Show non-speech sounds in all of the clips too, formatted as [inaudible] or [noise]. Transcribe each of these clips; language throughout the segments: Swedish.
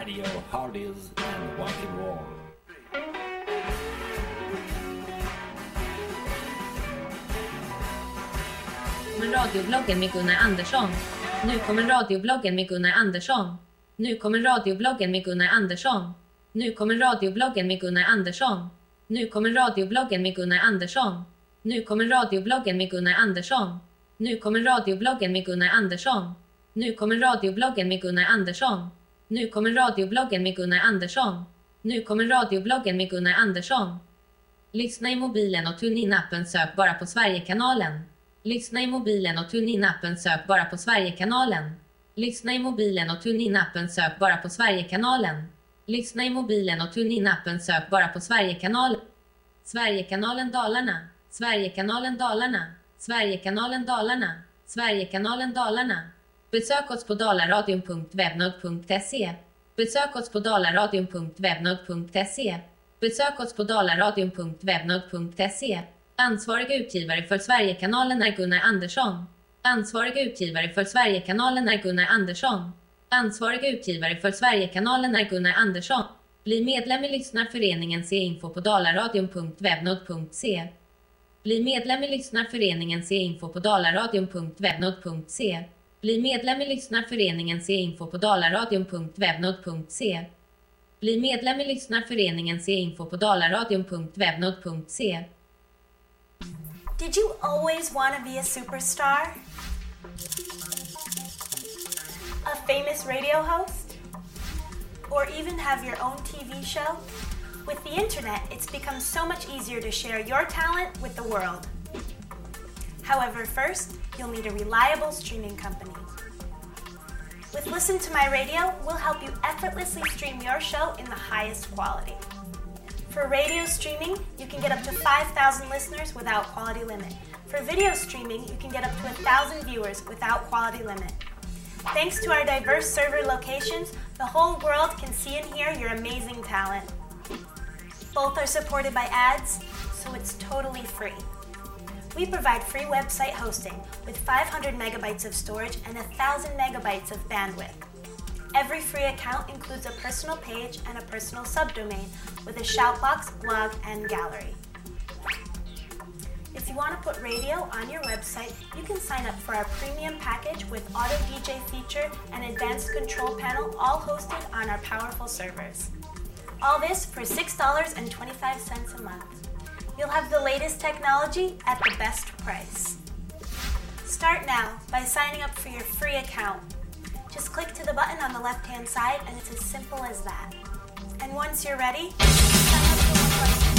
radio, hardies and rock and roll. kommer radiobloggen med Gunnar Andersson. Nu kommer radiobloggen med Gunnar Andersson. Nu kommer radiobloggen med Gunnar Andersson. Nu kommer radiobloggen med Gunnar Andersson. Nu kommer radiobloggen med Gunnar Andersson. Nu kommer radiobloggen med Gunnar Andersson. Nu kommer radiobloggen med Gunnar Andersson. Nu kommer radiobloggen med Gunnar Andersson. Nu kommer radiobloggen med Gunnar Andersson. Nu kommer radiobloggen med Gunnar Andersson. Lyssna i mobilen och TuneIn-appen sök bara på Sverigekanalen. Lyssna i mobilen och TuneIn-appen sök bara på Sverigekanalen. Lyssna i mobilen och TuneIn-appen sök bara på Sverigekanalen. Lyssna i mobilen och TuneIn-appen sök bara på Sverigekanalen. Sverigekanalen Dalarna. Sverigekanalen Dalarna. Sverigekanalen Dalarna. Sverigekanalen Dalarna. Besök oss på dalaradion.webnod.se. Besök oss på dalaradion.webnod.se. Besök oss på dalaradion.webnod.se. Ansvarig utgivare för Sverigekanalen är Gunnar Andersson. Ansvarig utgivare för Sverigekanalen är Gunnar Andersson. Ansvarig utgivare för Sverigekanalen är Gunnar Andersson. Bli medlem i Lyssnarföreningen Se info på dalaradion.webnod.se. Bli medlem i Lyssnarföreningen Se info på dalaradion.webnod.se. Bli medlem i Lyssnarföreningen Se info på dalaradion.webnod.se Bli medlem i Lyssnarföreningen Se info på dalaradion.webnod.se Did you always want to be a superstar? A famous radio host? Or even have your own TV show? With the internet, it's become so much easier to share your talent with the world. However, first, you'll need a reliable streaming company. With Listen to My Radio, we'll help you effortlessly stream your show in the highest quality. For radio streaming, you can get up to 5,000 listeners without quality limit. For video streaming, you can get up to 1,000 viewers without quality limit. Thanks to our diverse server locations, the whole world can see and hear your amazing talent. Both are supported by ads, so it's totally free. We provide free website hosting with 500 megabytes of storage and 1,000 megabytes of bandwidth. Every free account includes a personal page and a personal subdomain with a shoutbox, blog, and gallery. If you want to put radio on your website, you can sign up for our premium package with auto DJ feature and advanced control panel, all hosted on our powerful servers. All this for $6.25 a month. You'll have the latest technology at the best price. Start now by signing up for your free account. Just click to the button on the left hand side, and it's as simple as that. And once you're ready, sign up for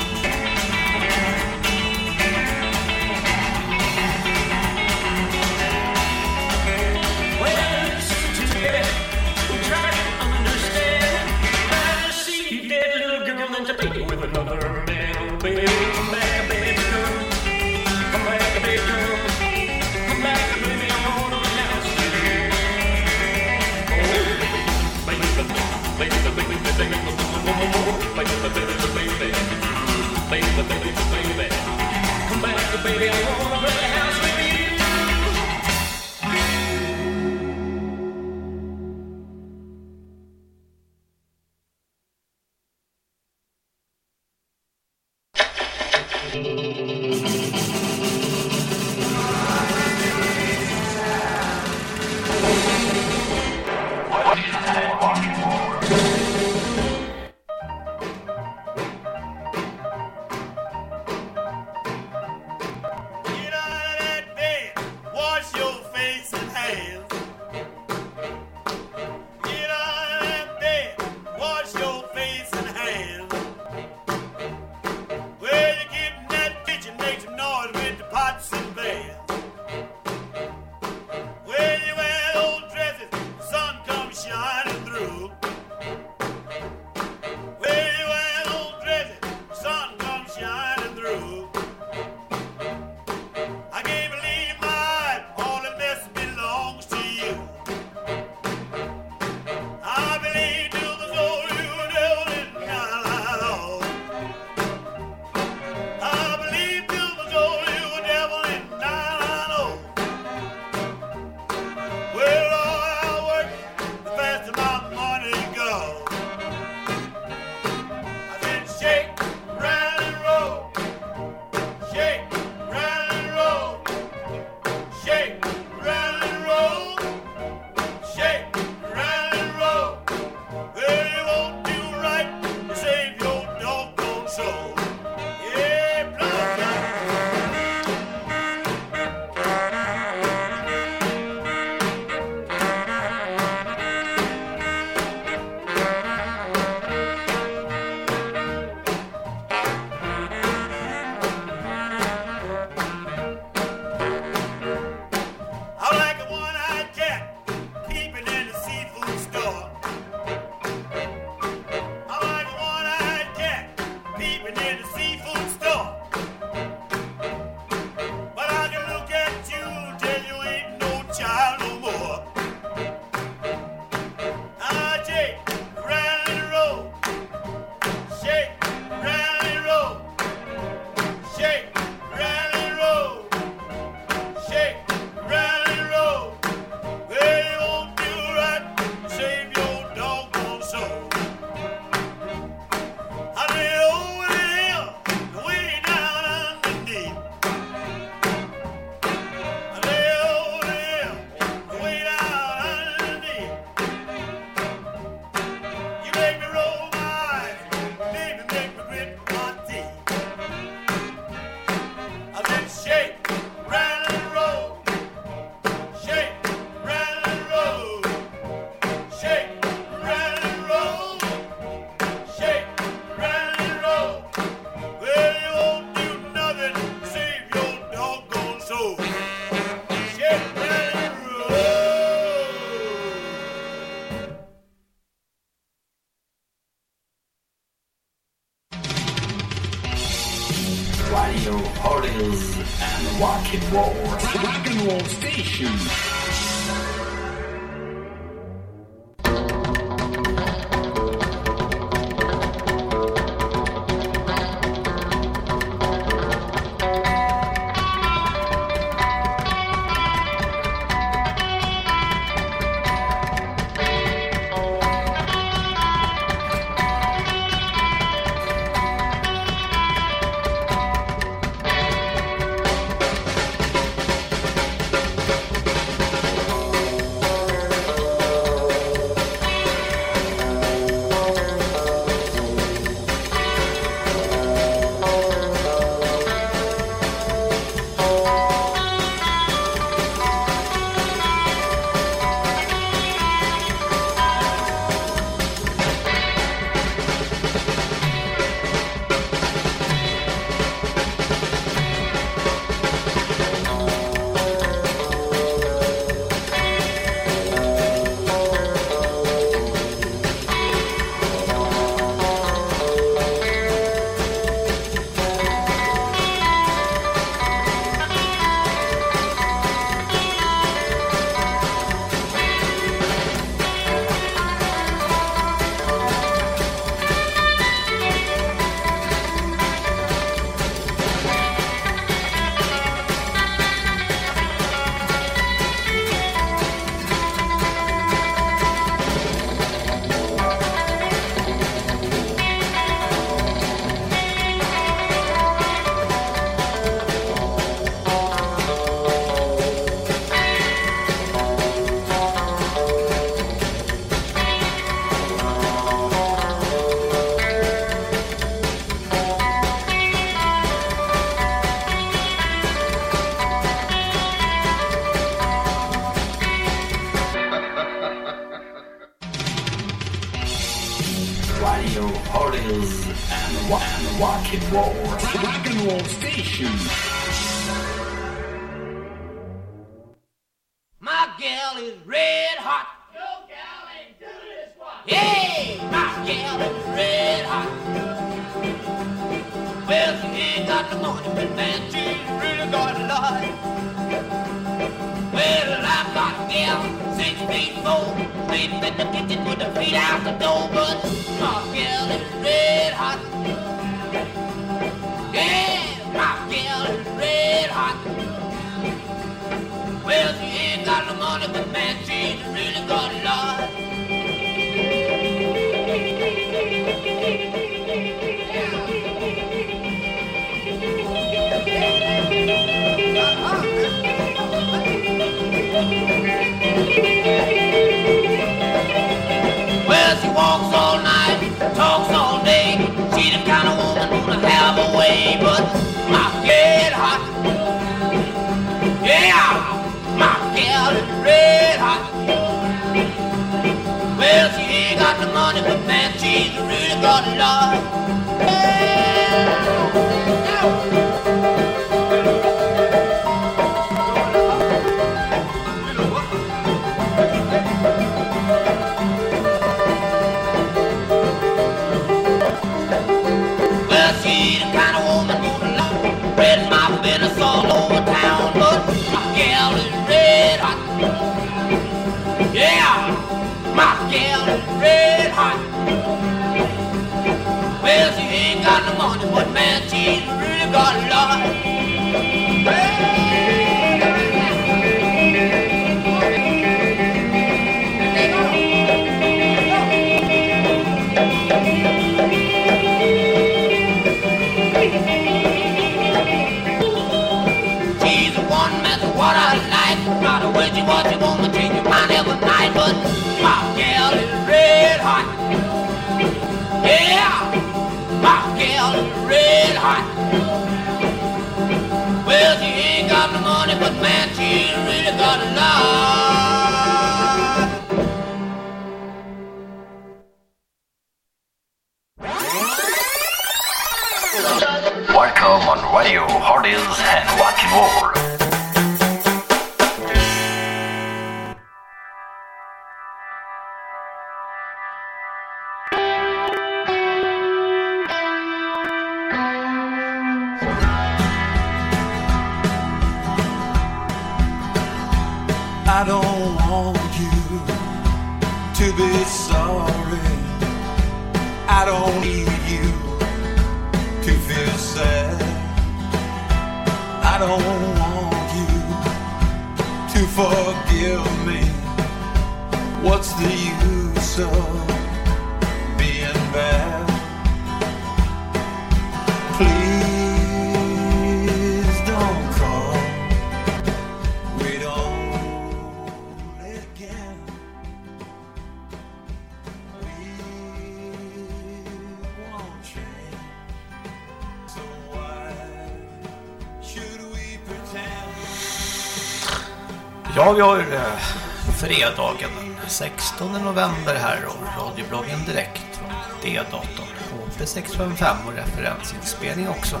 15 november här då, radiobloggen direkt från D-datorn. HP655 och referensinspelning också.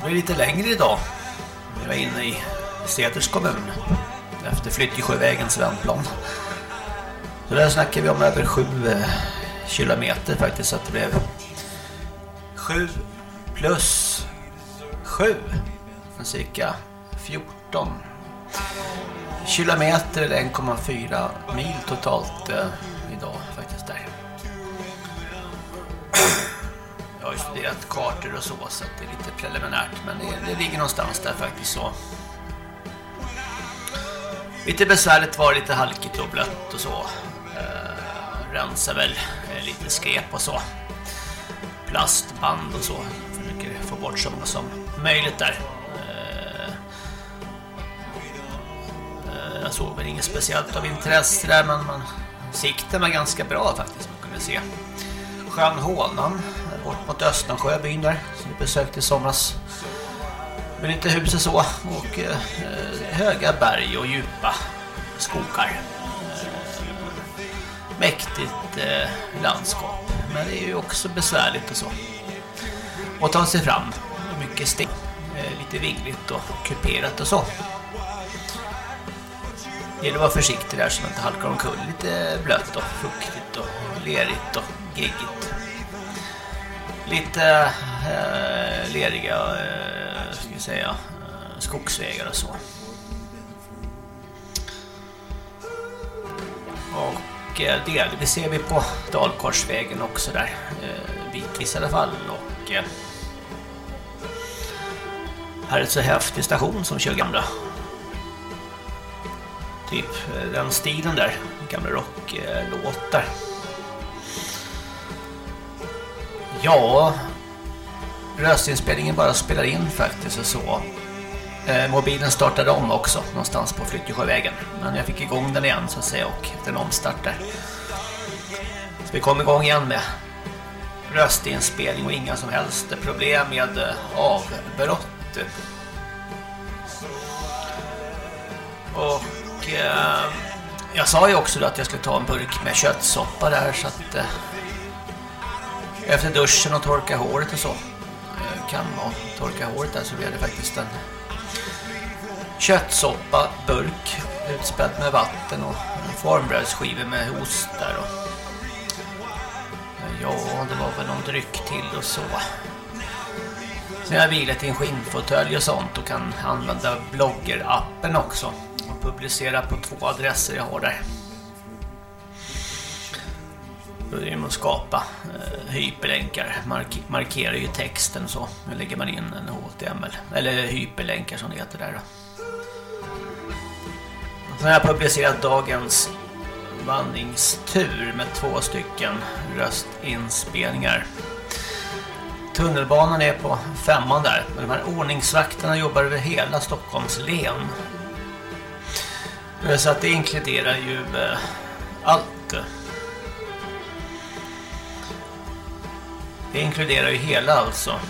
Det blir lite längre idag. Vi var inne i Seters kommun efter flytt i vändplan. Så där snackar vi om över 7 eh, kilometer faktiskt så att det blev 7 plus 7 cirka 14 kilometer eller 1,4 mil totalt eh, idag faktiskt där. [clears throat] Jag har ju studerat kartor och så så att det är lite preliminärt men det, det ligger någonstans där faktiskt så. Lite besvärligt var det, lite halkigt och blött och så. Eh, rensa väl eh, lite skräp och så. Plastband och så. Försöker få bort så många som möjligt där. Eh, såg väl inget speciellt av intresse där men man, sikten var ganska bra faktiskt. Man kunde se sjön Hånan bort mot Östensjöbyn där som vi besökte i somras. Med lite hus och så och eh, höga berg och djupa skogar. Eh, mäktigt eh, landskap. Men det är ju också besvärligt och så. Och ta sig fram. Mycket sten. Eh, lite vingligt och kuperat och så. Det gäller att vara försiktig där så man inte halkar omkull. Lite blött och fuktigt och lerigt och geggigt. Lite eh, leriga eh, ska säga, eh, skogsvägar och så. Och eh, det ser vi på Dalkorsvägen också där. Eh, bitvis i alla fall. Och eh, här är ett så häftig station som kör gamla typ eh, den stilen där gamla rocklåtar ja röstinspelningen bara spelar in faktiskt och så eh, mobilen startade om också någonstans på Flyttesjövägen. men jag fick igång den igen så att säga och den omstartar. så vi kom igång igen med röstinspelning och inga som helst problem med eh, avbrott och eh, jag sa ju också att jag skulle ta en burk med köttsoppa där så att eh, efter duschen och torka håret och så eh, kan man torka håret där så blev det faktiskt en köttsoppa burk utspädd med vatten och formbrödsskivor med ost där och ja, det var väl någon dryck till och så. Sen har jag vilat i en skinnfåtölj och sånt och kan använda bloggerappen också publicera på två adresser jag har där. Då är det att skapa eh, hyperlänkar, Mark markerar ju texten så. Nu lägger man in en HTML, eller hyperlänkar som det heter där då. Sen har jag publicerat dagens vandringstur med två stycken röstinspelningar. Tunnelbanan är på femman där. Men de här ordningsvakterna jobbar över hela Stockholms län. Eh, så att det inkluderar ju eh, allt. Det inkluderar ju hela alltså.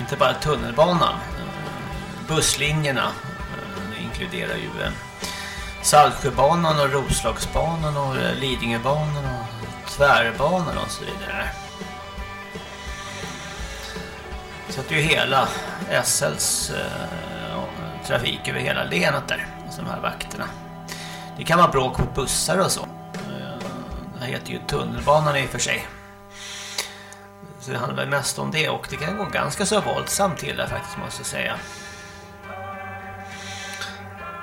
Inte bara tunnelbanan. Eh, busslinjerna. Det inkluderar ju Saltsjöbanan och Roslagsbanan och Lidingöbanan och Tvärbanan och så vidare. Så att det är ju hela SLs trafik över hela länet där, de här vakterna. Det kan vara bråk på bussar och så. Eh, det Det heter ju tunnelbanan i och för sig. Så det handlar väl mest om det och det kan gå ganska så våldsamt till där faktiskt måste jag säga.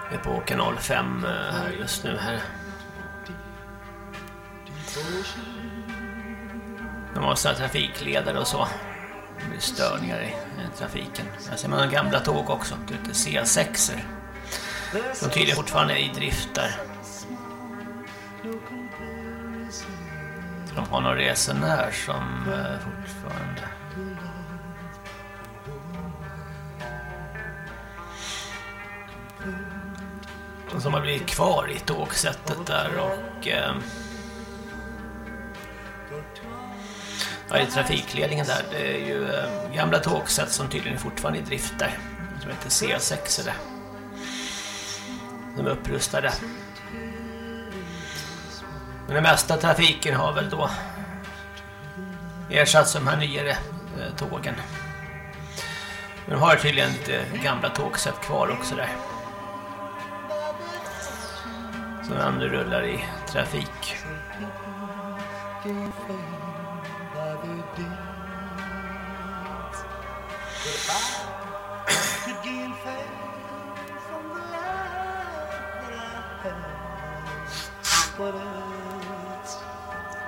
Det är på kanal 5 eh, här just nu här. De har sådana trafikledare och så. Det blir störningar i Eh, trafiken. Här ser man gamla tåg också. Lite C6. -er. De tydligen fortfarande är i drift där. De har någon resenär som eh, fortfarande... Som har blivit kvar i tågsättet där och... Eh, ja, i trafikledningen där, det är ju eh, gamla tågsätt som tydligen är fortfarande i drift där. Som heter C6 eller. De är upprustade. Men den mesta trafiken har väl då ersatts av de här nyare eh, tågen. Men de har tydligen lite gamla tågsätt kvar också där. Som ändå rullar i trafik.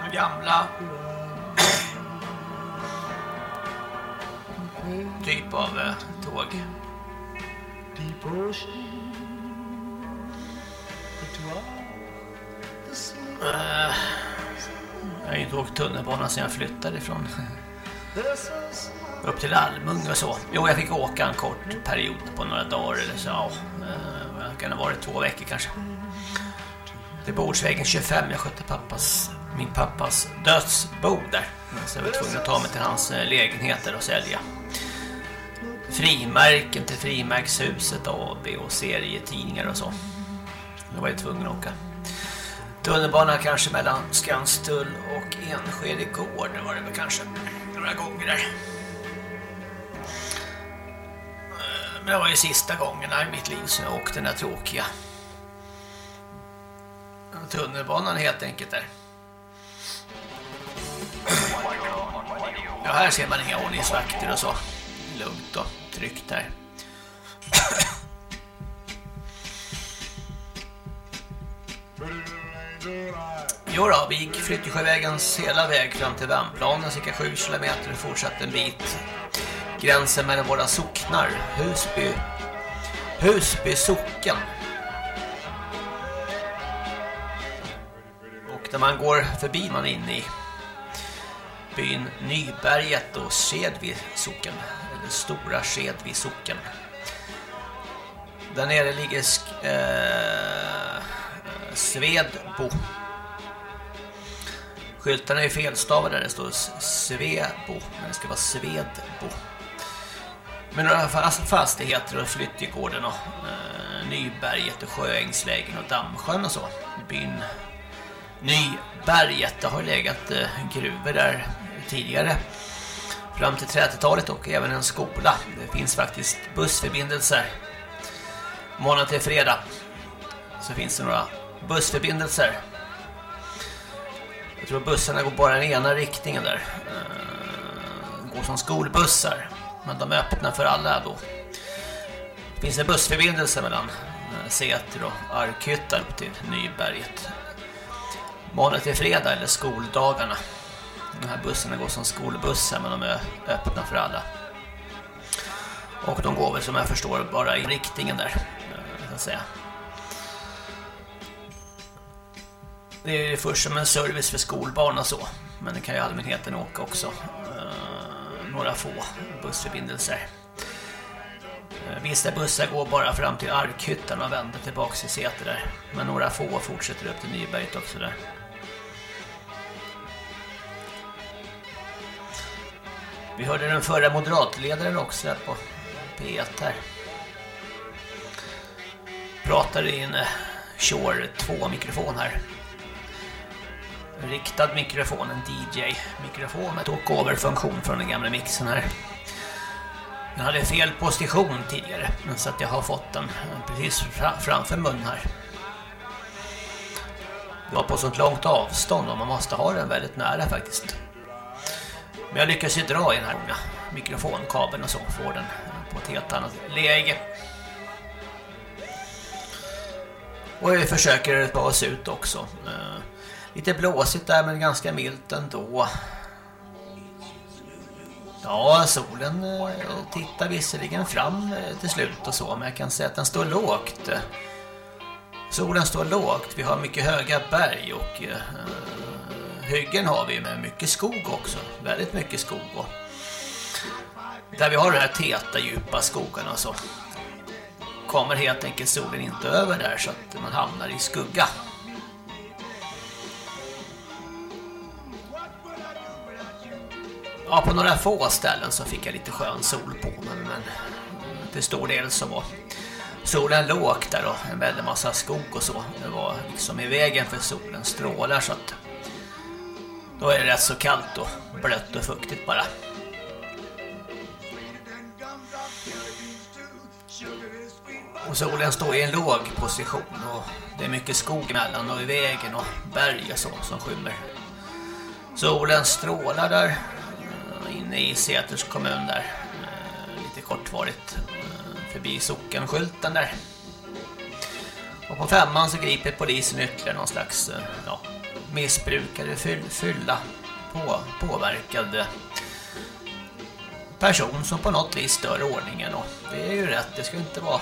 De gamla typ av eh, tåg. Eh, jag har ju inte åkt tunnelbana sedan jag flyttade ifrån [laughs] upp till Almung och så. Jo, jag fick åka en kort period på några dagar eller så. Ja, eh, det kan ha varit två veckor kanske. Till Bordsvägen 25. Jag skötte pappas, min pappas dödsbo där. Så jag var tvungen att ta mig till hans eh, lägenheter och sälja. Frimärken till frimärkshuset AB och serietidningar och så. Då var jag tvungen att åka. Tunnelbana kanske mellan Skanstull och Enskede gård var det väl kanske några gånger där. Det var ju sista gången i mitt liv som jag åkte den där tråkiga tunnelbanan helt enkelt där. Ja, här ser man inga ordningsvakter och så. Lugnt och tryggt här. Jo då, vi gick Flyttesjövägens hela väg fram till Värmplanen, cirka 7 kilometer och fortsatte en bit. Gränsen mellan våra socknar, Husby, Husby socken. Och när man går förbi man är inne i byn Nyberget och Skedvi socken, eller Stora Skedvi socken. Där nere ligger eh, eh, Svedbo. Skyltarna är felstavade där det står Svebo, men det ska vara Svedbo. Men några fast- fastigheter och Flyttjegården och eh, Nyberget och Sjöängslägen och Dammsjön och så. Byn Nyberget, det har legat eh, gruvor där tidigare fram till 30-talet och även en skola. Det finns faktiskt bussförbindelser måndag till fredag. Så finns det några bussförbindelser. Jag tror bussarna går bara i den ena riktningen där. De Går som skolbussar. Men de är öppna för alla då. Det finns en bussförbindelse mellan eh, Säter och Arkhyttan upp till Nyberget. Måndag till fredag eller skoldagarna. De här bussarna går som skolbussar men de är öppna för alla. Och de går väl som jag förstår bara i riktningen där. Eh, så att säga. Det är först som en service för skolbarn och så. Men det kan ju allmänheten åka också. Eh, några få bussförbindelser. Eh, Vissa bussar går bara fram till Arkhyttan och vänder tillbaka till Säter där. Men några få fortsätter upp till Nyberget också där. Vi hörde den förra moderatledaren också där på P1 här. Pratade i en eh, Shore 2-mikrofon här. En riktad mikrofon, en DJ-mikrofon med talkover-funktion från den gamla mixen här. Den hade fel position tidigare, så att jag har fått den precis framför munnen här. Det var på sånt långt avstånd och man måste ha den väldigt nära faktiskt. Men jag lyckas ju dra i den här mikrofonkabeln och så får den på ett helt annat läge. Och vi försöker ta oss ut också. Eh, Lite blåsigt där men ganska milt ändå. Ja, solen eh, tittar visserligen fram eh, till slut och så, men jag kan säga att den står lågt. Solen står lågt, vi har mycket höga berg och eh, eh, hyggen har vi med mycket skog också, väldigt mycket skog. Och där vi har de här täta djupa skogarna så kommer helt enkelt solen inte över där så att man hamnar i skugga. Ja, på några få ställen så fick jag lite skön sol på mig, men till stor del så var solen låg där och en väldig massa skog och så. Det var liksom i vägen för solens strålar så att då är det rätt så kallt och blött och fuktigt bara. Och solen står i en låg position och det är mycket skog mellan och i vägen och berg och så som skymmer. Solen strålar där Eh, inne i Säters kommun där. Eh, lite kortvarigt eh, förbi sockenskylten där. Och på femman så griper polisen ytterligare någon slags ja, missbrukare, fyll, fylla, på, påverkad person som på något vis stör ordningen och det är ju rätt, det ska inte vara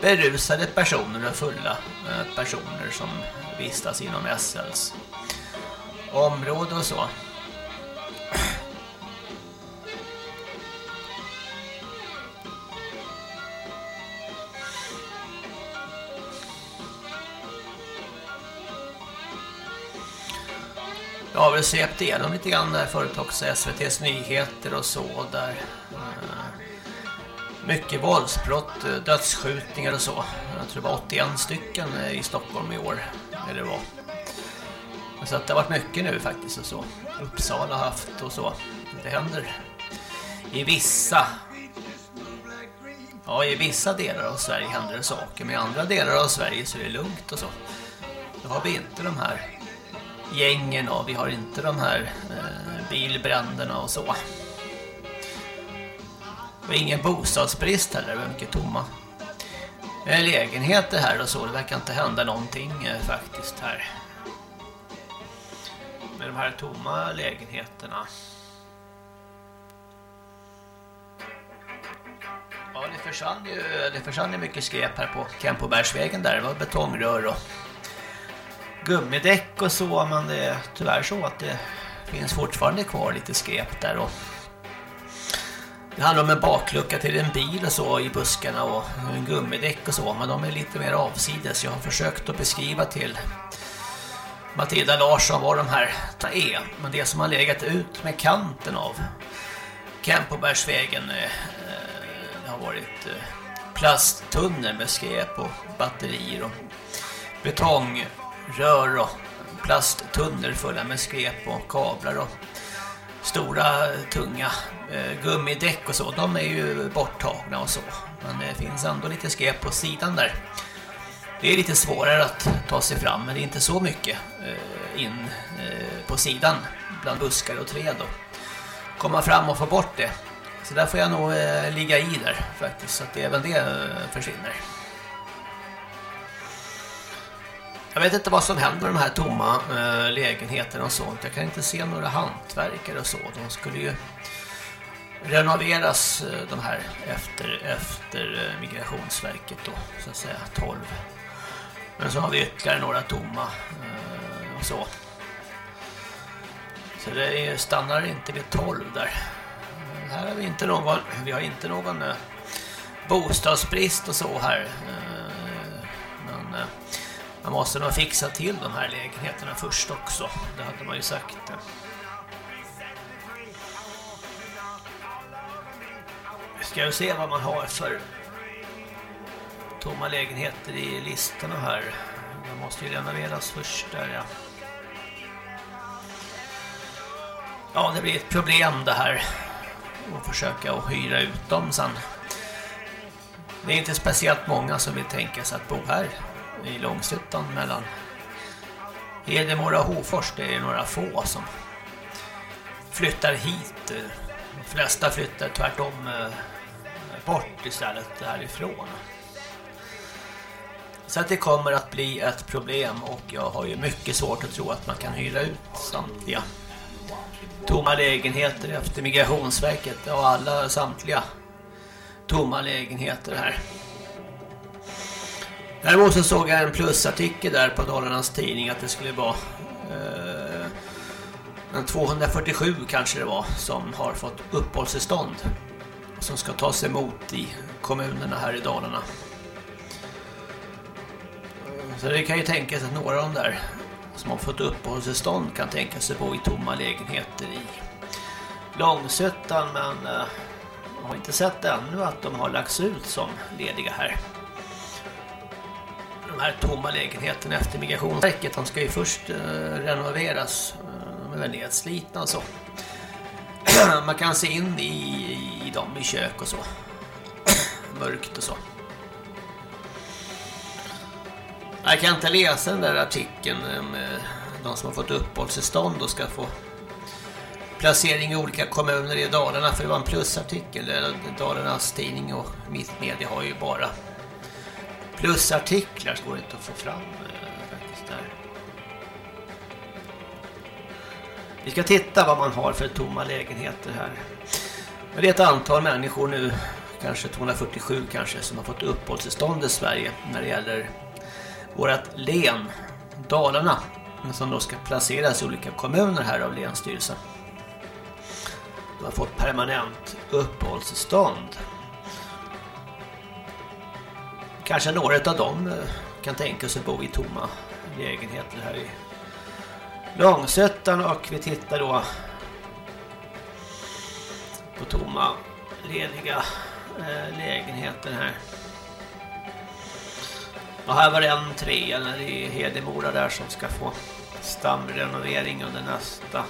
berusade personer och fulla personer som vistas inom SLs område och så. Jag har väl svept igenom lite grann där förut också SVTs nyheter och så där eh, mycket våldsbrott, eh, dödsskjutningar och så. Jag tror det var 81 stycken eh, i Stockholm i år. Eller var. Så att det har varit mycket nu faktiskt och så. Uppsala har haft och så. Det händer i vissa Ja, i vissa delar av Sverige händer det saker. Men i andra delar av Sverige så är det lugnt och så. Då har vi inte de här gängen och vi har inte de här eh, bilbränderna och så. Och ingen bostadsbrist heller, det är mycket tomma eh, lägenheter här och så. Det verkar inte hända någonting eh, faktiskt här. Med de här tomma lägenheterna. Ja, det försvann ju, det försvann ju mycket skräp här på Kempobergsvägen där. Det var betongrör och gummidäck och så. Men det är tyvärr så att det finns fortfarande kvar lite skräp där och det handlar om en baklucka till en bil och så i buskarna och en gummidäck och så. Men de är lite mer avsides. Jag har försökt att beskriva till Matilda Larsson var de här är. E. Men det som har legat ut med kanten av Kempobergsvägen eh, eh, har varit eh, plasttunnor med skräp och batterier och betongrör och plasttunnor fulla med skräp och kablar och stora tunga eh, gummidäck och så, de är ju borttagna och så. Men det finns ändå lite skräp på sidan där. Det är lite svårare att ta sig fram, men det är inte så mycket eh, in eh, på sidan bland buskar och träd då. Komma fram och få bort det. Så där får jag nog eh, ligga i där faktiskt, så att även det eh, försvinner. Jag vet inte vad som händer med de här tomma eh, lägenheterna och sånt. Jag kan inte se några hantverkare och så. De skulle ju renoveras eh, de här efter, efter eh, Migrationsverket då, så att säga 12. Men så har vi ytterligare några tomma eh, och så. Så det stannar inte vid 12 där. Här har vi inte någon, vi har inte någon eh, bostadsbrist och så här. Eh, men man måste nog fixa till de här lägenheterna först också. Det hade man ju sagt. Ska vi se vad man har för tomma lägenheter i listorna här. De måste ju renoveras först där, ja. Ja, det blir ett problem det här. Att försöka att hyra ut dem sen. Det är inte speciellt många som vill tänka sig att bo här i Långsuttan mellan Hedemora och Hofors. Det är några få som flyttar hit. De flesta flyttar tvärtom eh, bort istället härifrån. Så att det kommer att bli ett problem och jag har ju mycket svårt att tro att man kan hyra ut samtliga tomma lägenheter efter Migrationsverket och alla samtliga tomma lägenheter här. Däremot så såg jag en plusartikel där på Dalarnas tidning att det skulle vara eh, en 247 kanske det var som har fått uppehållstillstånd som ska tas emot i kommunerna här i Dalarna. Så det kan ju tänkas att några av de där som har fått uppehållstillstånd kan tänka sig bo i tomma lägenheter i Långsötan men eh, jag har inte sett ännu att de har lagts ut som lediga här. De här tomma lägenheterna efter Migrationsverket, de ska ju först eh, renoveras. Eh, de är väl nedslitna och så. [clears throat] Man kan se in i, i dem i kök och så. [clears throat] Mörkt och så. Jag kan inte läsa den där artikeln eh, om de som har fått uppehållstillstånd och ska få placering i olika kommuner i Dalarna för det var en plusartikel eh, Dalarnas tidning och mitt media har ju bara plusartiklar så går det inte att få fram eh, faktiskt där. Vi ska titta vad man har för tomma lägenheter här. Men det är ett antal människor nu, kanske 247 kanske, som har fått uppehållstillstånd i Sverige när det gäller vårt län, Dalarna, som då ska placeras i olika kommuner här av Länsstyrelsen. De har fått permanent uppehållstillstånd. Kanske några av dem eh, kan tänka sig bo i tomma lägenheter här i Långsötan och vi tittar då på tomma lediga eh, lägenheter här. Och här var det en trea i Hedemora där som ska få stamrenovering under nästa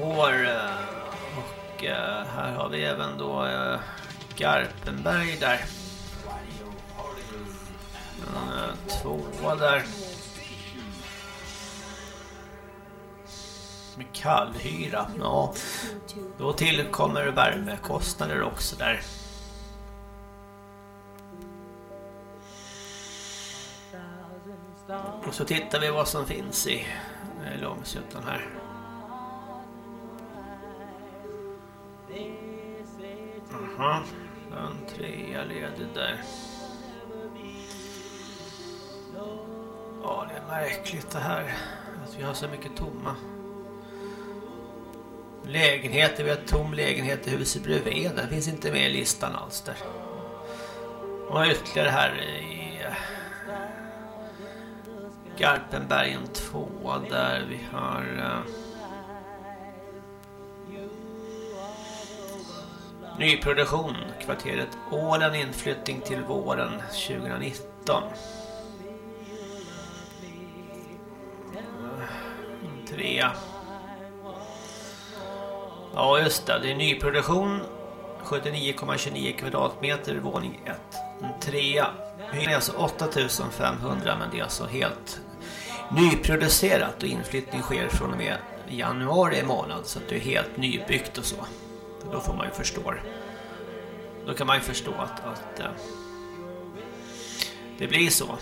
år. Och eh, här har vi även då eh, Garpenberg där. En eh, tvåa där. Med kallhyra. Ja, då tillkommer värmekostnader också där. Och så tittar vi vad som finns i eh, Långsötan här. Aha, den trea ledig där. Ja, det är märkligt det här. Att vi har så mycket tomma lägenheter. Vi har tom lägenhet i huset bredvid. Den finns inte med i listan alls där. Och ytterligare här i Garpenbergen 2 där vi har uh, nyproduktion kvarteret Ålen inflyttning till våren 2019 uh, trea ja just det, det är nyproduktion 79,29 kvadratmeter våning 1 en trea Hyran är alltså 8500 men det är alltså helt nyproducerat och inflyttning sker från och med januari månad så att det är helt nybyggt och så. Då får man ju förstå. Då kan man ju förstå att, att äh, det blir så.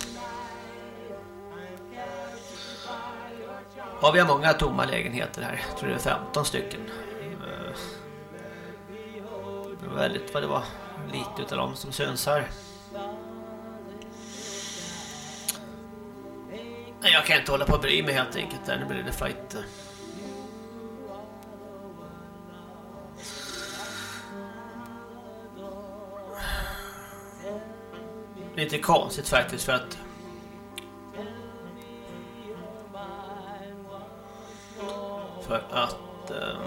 Ja, vi har många tomma lägenheter här. Jag tror det är 15 stycken. Eh, det var väldigt vad det var lite utav dem som syns här. Jag kan inte hålla på och bry mig helt enkelt där. Nu blir det fight. Lite konstigt faktiskt för att för att eh,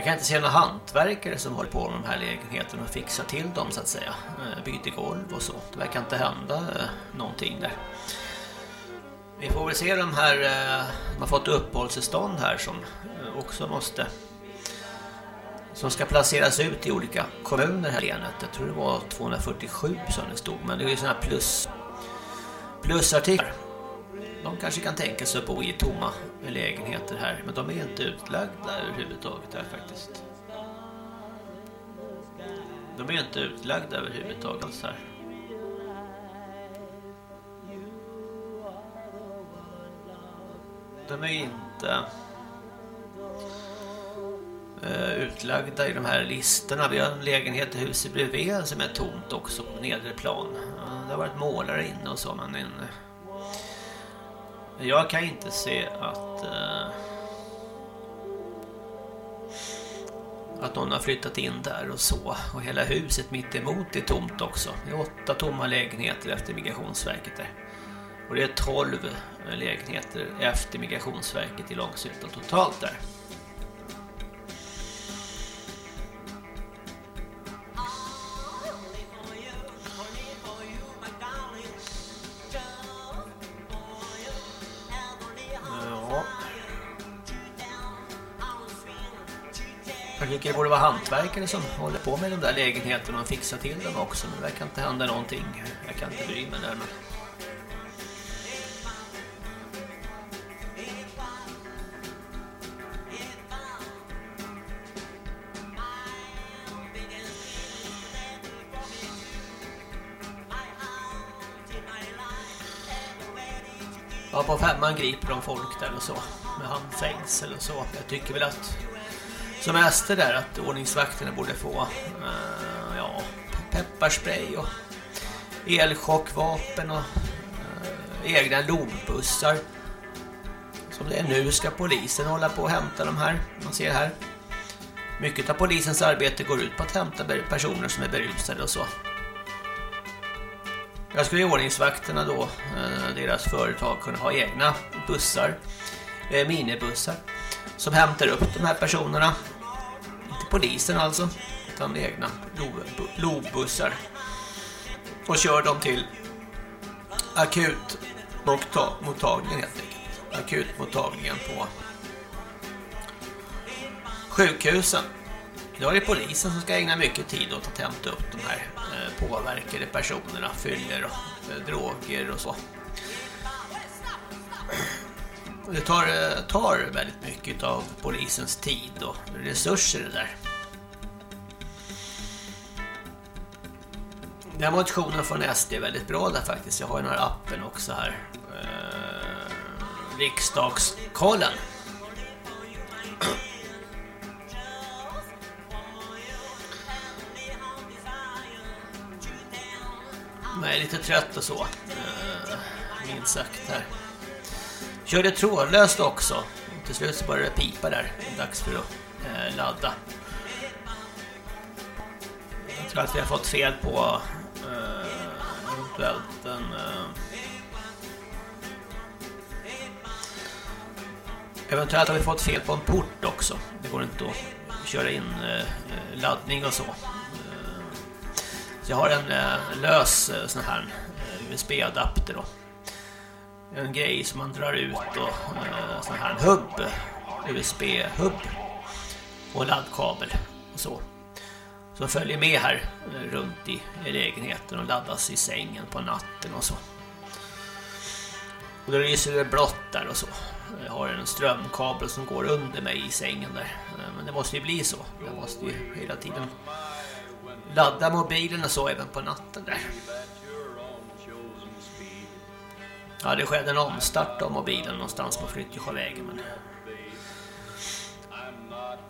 jag kan inte se några hantverkare som håller på med de här lägenheterna och fixar till dem så att säga. Eh, byter golv och så. Det verkar inte hända eh, någonting där. Vi får väl se de här eh, de har fått uppehållstillstånd här som också måste som ska placeras ut i olika kommuner här i länet. Jag tror det var 247 som det stod, men det är ju sådana plus plusartiklar. De kanske kan tänka sig att bo i tomma lägenheter här, men de är inte utlagda överhuvudtaget här faktiskt. De är inte utlagda överhuvudtaget alls här. De är inte eh, utlagda i de här listorna. Vi har en lägenhet i huset bredvid som är tomt också på nedre plan. Det har varit målare inne och så men inne. Jag kan inte se att eh, att någon har flyttat in där och så. Och hela huset mitt emot är tomt också. Det är åtta tomma lägenheter efter Migrationsverket där. Och det är 12 lägenheter efter Migrationsverket i Långshyttan totalt där. Tycker det borde vara hantverkare som håller på med den där lägenheten och fixar till den också. Men det verkar inte hända någonting. Jag kan inte bry mig där. Men... Ja, på femman griper de folk där och så. Med handfängsel och så. Jag tycker väl att som Ester där att ordningsvakterna borde få eh, ja, pepparspray och elchockvapen och eh, egna lobbussar. Som det är nu ska polisen hålla på och hämta de här. Man ser här. Mycket av polisens arbete går ut på att hämta personer som är berusade och så. Jag skulle i ordningsvakterna då, eh, deras företag, kunna ha egna bussar, eh, minibussar, som hämtar upp de här personerna. Polisen alltså, utan egna lobbussar. Och kör dem till akutmottagningen helt enkelt. Akutmottagningen på sjukhusen. Då är det polisen som ska ägna mycket tid åt att hämta upp de här eh, påverkade personerna, fyller och eh, droger och så. Det tar, eh, tar väldigt mycket av polisens tid och resurser det där. Den här motionen från SD är väldigt bra där faktiskt. Jag har den här appen också här. Eh, riksdagskollen. Jag är lite trött och så. Eh, minst sagt här. Körde trådlöst också. Och till slut så började det pipa där. Dags för att eh, ladda. Jag tror att vi har fått fel på eh, eventuellt eventuellt har vi fått fel på en port också. Det går inte att köra in eh, laddning och så. Eh, så jag har en eh, lös sån här USB-adapter då. En grej som man drar ut och sån här hubb, USB-hubb och laddkabel och så. Som följer med här eh, runt i, i lägenheten och laddas i sängen på natten och så. Och då lyser det blått där och så. Jag har en strömkabel som går under mig i sängen där. Eh, men det måste ju bli så. Jag måste ju hela tiden ladda mobilen och så även på natten där. Ja, det skedde en omstart av mobilen någonstans på Flyttjösjövägen Men...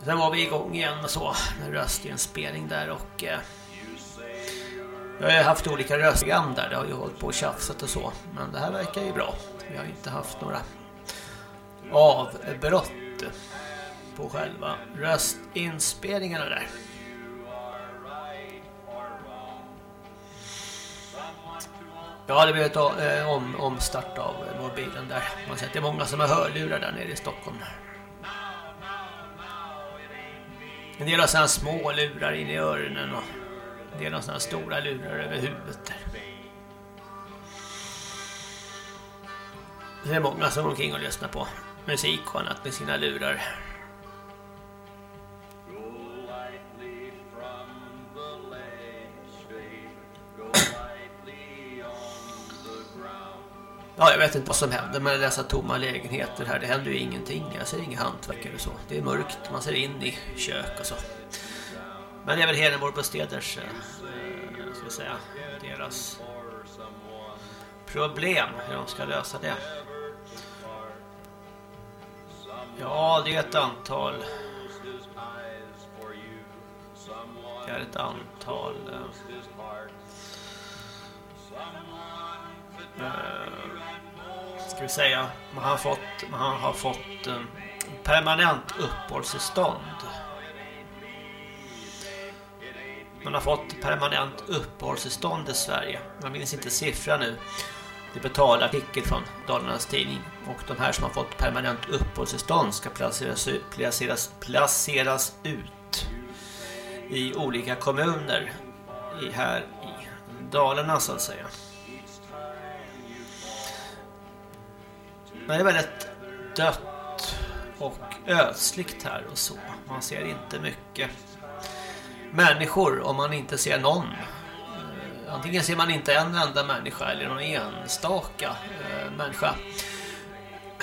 Sen var vi igång igen och så med röstinspelning där och eh, jag har haft olika röstprogram där, det har ju hållit på och tjafsat och så. Men det här verkar ju bra. Vi har inte haft några avbrott på själva röstinspelningarna där. Ja, det blev ett eh, om, omstart av mobilen där. Man ser att det är många som har hörlurar där nere i Stockholm. En del har sådana små lurar in i öronen och en del har sådana stora lurar över huvudet. Där. Det är många som går omkring och lyssnar på musik och annat med sina lurar. Ja, jag vet inte vad som händer med dessa tomma lägenheter här. Det händer ju ingenting. Jag ser inga hantverkare och så. Det är mörkt. Man ser in i kök och så. Men det är väl Hedenborg på Steders eh, eh ska säga, deras problem hur de ska lösa det. Ja, det är ett antal det är ett antal eh, eh, det vill säga man har fått man har fått eh, permanent uppehållstillstånd man har fått permanent uppehållstillstånd i Sverige. Jag minns inte siffran nu. Det betalar artikel från Dalarnas tidning. Och de här som har fått permanent uppehållstillstånd ska placeras, placeras, placeras ut i olika kommuner i, här i Dalarna så att säga. Men det är väldigt dött och ödsligt här och så. Man ser inte mycket människor om man inte ser någon. Eh, antingen ser man inte en enda människa eller någon enstaka eh, människa.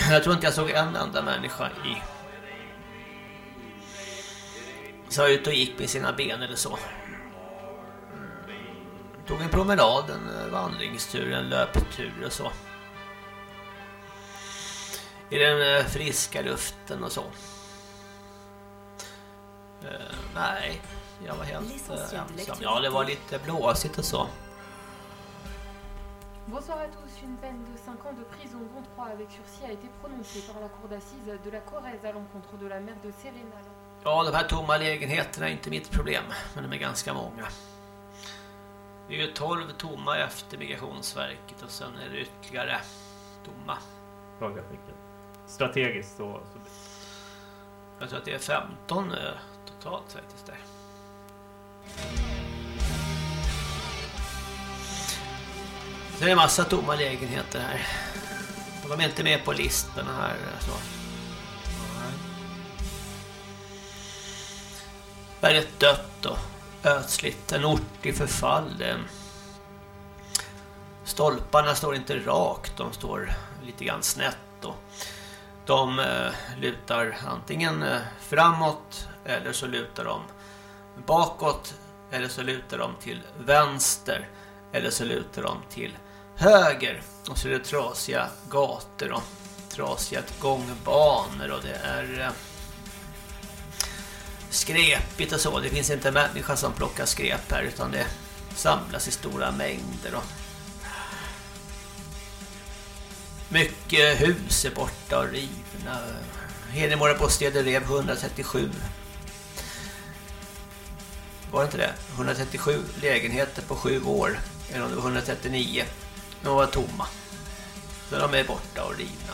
Jag tror inte jag såg en enda människa i så jag ut och gick med sina ben eller så. Tog en promenad, en eh, vandringstur, en löptur och så. I den friska luften och så. Uh, nej, jag var helt uh, ensam. Ja, det var lite blåsigt och så. Bonsoir à tous. Une peine de 5 ans de prison, dont 3 avec sursis, a été prononcée par la cour d'assises de la Corrèze à l'encontre de la mère de Serena. Ja, de här tomma lägenheterna är inte mitt problem, men de är ganska många. Det är ju 12 tomma efter Migrationsverket och sen är det ytterligare tomma. Frågetecken. Strategiskt så... så... Jag tror att det är 15 eh, totalt faktiskt där. Det är en massa tomma lägenheter här. De är inte med på listorna här. Så. Väldigt dött och ödsligt. En ort i förfall. Stolparna står inte rakt. De står lite grann snett. De eh, lutar antingen eh, framåt eller så lutar de bakåt eller så lutar de till vänster eller så lutar de till höger och så är det trasiga gator och trasiga gångbanor och det är eh, skrepigt och så. Det finns inte en människa som plockar skräp här utan det samlas i stora mängder och mycket hus är borta och rivna. Hedemora bostäder rev 137 var det inte det? 137 lägenheter på sju år. Eller om det var 139. De var tomma. Så de är borta och rivna.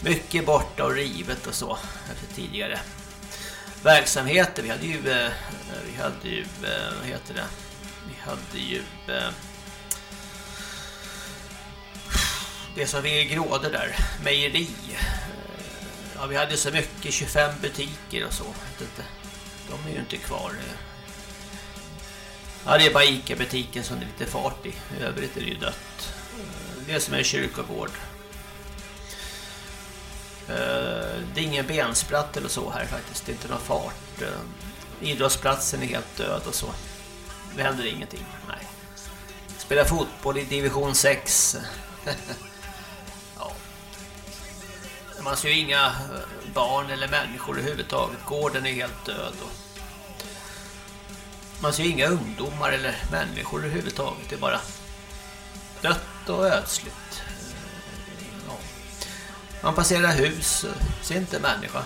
Mycket borta och rivet och så. Efter tidigare verksamheter. Vi hade ju... Eh, vi hade ju... Eh, vad heter det? Vi hade ju... Eh, det som är gråder där. Mejeri. Ja, vi hade så mycket. 25 butiker och så. De är ju inte kvar. Ja, det är bara Ica-butiken som det är lite fart i. I övrigt är det ju dött. Det är som en kyrkogård. Eh, det är ingen benspratt eller så här faktiskt. Det är inte någon fart. Eh, idrottsplatsen är helt död och så. Det händer ingenting. Nej. Spela fotboll i division 6. [laughs] Man ser ju inga eh, barn eller människor överhuvudtaget. Gården är helt död. Och man ser inga ungdomar eller människor överhuvudtaget. Det är bara dött och ödsligt. Eh, ja. Man passerar hus, eh, ser inte människa.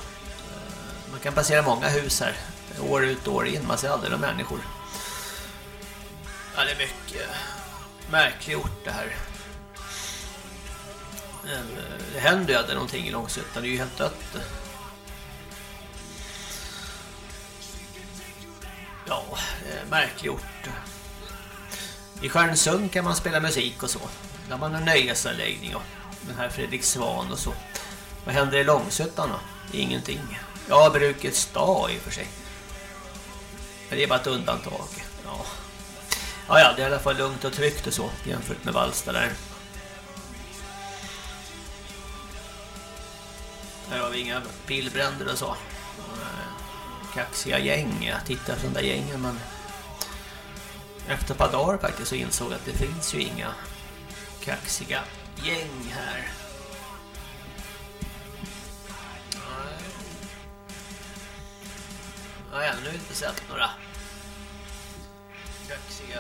Man kan passera många hus här. År ut och år in, man ser aldrig några människor. Ja, det är mycket märklig ort det här. Det eh, händer ju aldrig någonting i Långsuttan, det är ju helt dött. Ja, eh, märklig ort. I Stjärnsund kan man spela musik och så. Där man har nöjesanläggning och den här Fredrik Svan och så. Vad händer i Långsötan då? Ingenting. Ja, brukets stad i och för sig. Men det är bara ett undantag. Ja. ja, ja, det är i alla fall lugnt och tryggt och så jämfört med Valsta där. Här har vi inga pillbränder och så eh, kaxiga gäng. Jag tittade på de där gängen men efter ett par dagar faktiskt så insåg jag att det finns ju inga kaxiga gäng här. Nej. Jag har ännu inte sett några kaxiga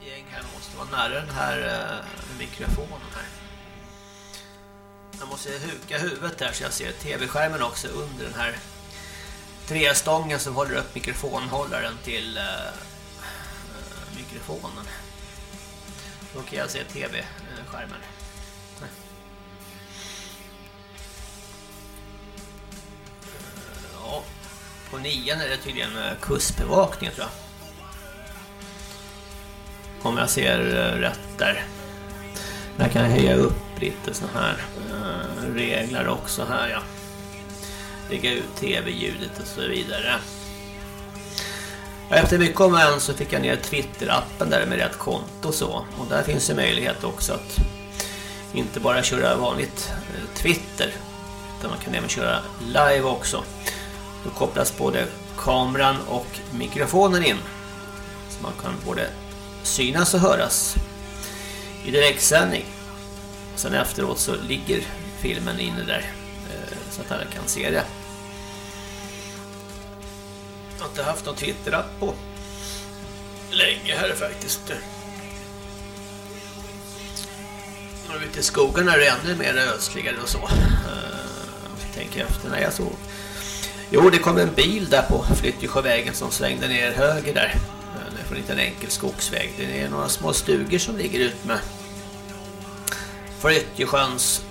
gäng här. Man måste vara nära den här eh, mikrofonen här. Jag måste huka huvudet där så jag ser tv-skärmen också under den här trestången som håller upp mikrofonhållaren till uh, mikrofonen. Då kan jag se tv-skärmen. Ja, på nian är det tydligen kustbevakningen kustbevakning tror jag. Om jag ser rätt där. Jag kan höja upp lite så här uh, regler också här ja. Lägga ut tv-ljudet och så vidare. Efter mycket om en så fick jag ner Twitter-appen där med rätt konto och så. Och där finns det möjlighet också att inte bara köra vanligt eh, Twitter. Utan man kan även köra live också. Då kopplas både kameran och mikrofonen in. Så man kan både synas och höras i direktsändning. Sen efteråt så ligger filmen inne där eh, så att alla kan se det. Jag har inte haft någon Twitter-app på länge här faktiskt. Och ute i skogen är det ännu mer ödsligare och så. Eh, jag tänker efter när jag såg. Jo, det kom en bil där på Flyttjösjövägen som svängde ner höger där på en liten enkel skogsväg. Det är några små stugor som ligger ut med Flyttjesjöns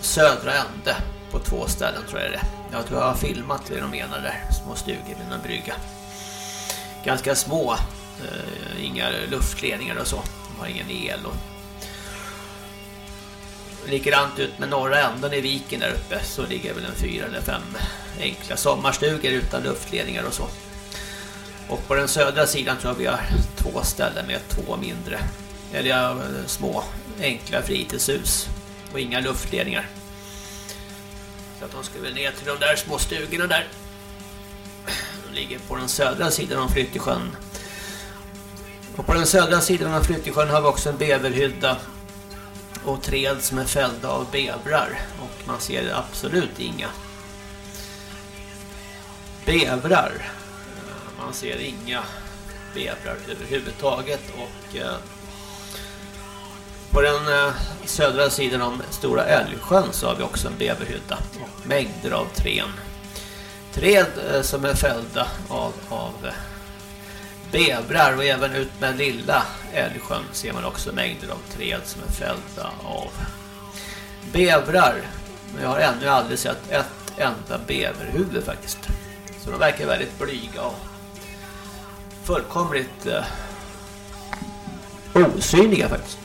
södra ände på två ställen tror jag det är. Jag tror jag har filmat det de menar där, små stugor vid en brygga. Ganska små, eh, inga luftledningar och så. De har ingen el och likadant ut med norra änden i viken där uppe så ligger väl en fyra eller fem enkla sommarstugor utan luftledningar och så. Och på den södra sidan tror jag vi har två ställen med två mindre eller små enkla fritidshus och inga luftledningar. Så att de ska väl ner till de där små stugorna där. De ligger på den södra sidan av Flyttesjön. Och på den södra sidan av Flyttesjön har vi också en beverhydda och träd som är fällda av bevrar och man ser absolut inga bevrar. Man ser inga bebrar överhuvudtaget och eh, på den eh, södra sidan om Stora Älvsjön så har vi också en beberhydda och mängder av träd. Träd eh, som är fällda av, av eh, bebrar och även ut med lilla Älvsjön ser man också mängder av träd som är fällda av bebrar. Men jag har ännu aldrig sett ett enda beverhuvud faktiskt. Så de verkar väldigt blyga och fullkomligt eh, osynliga faktiskt.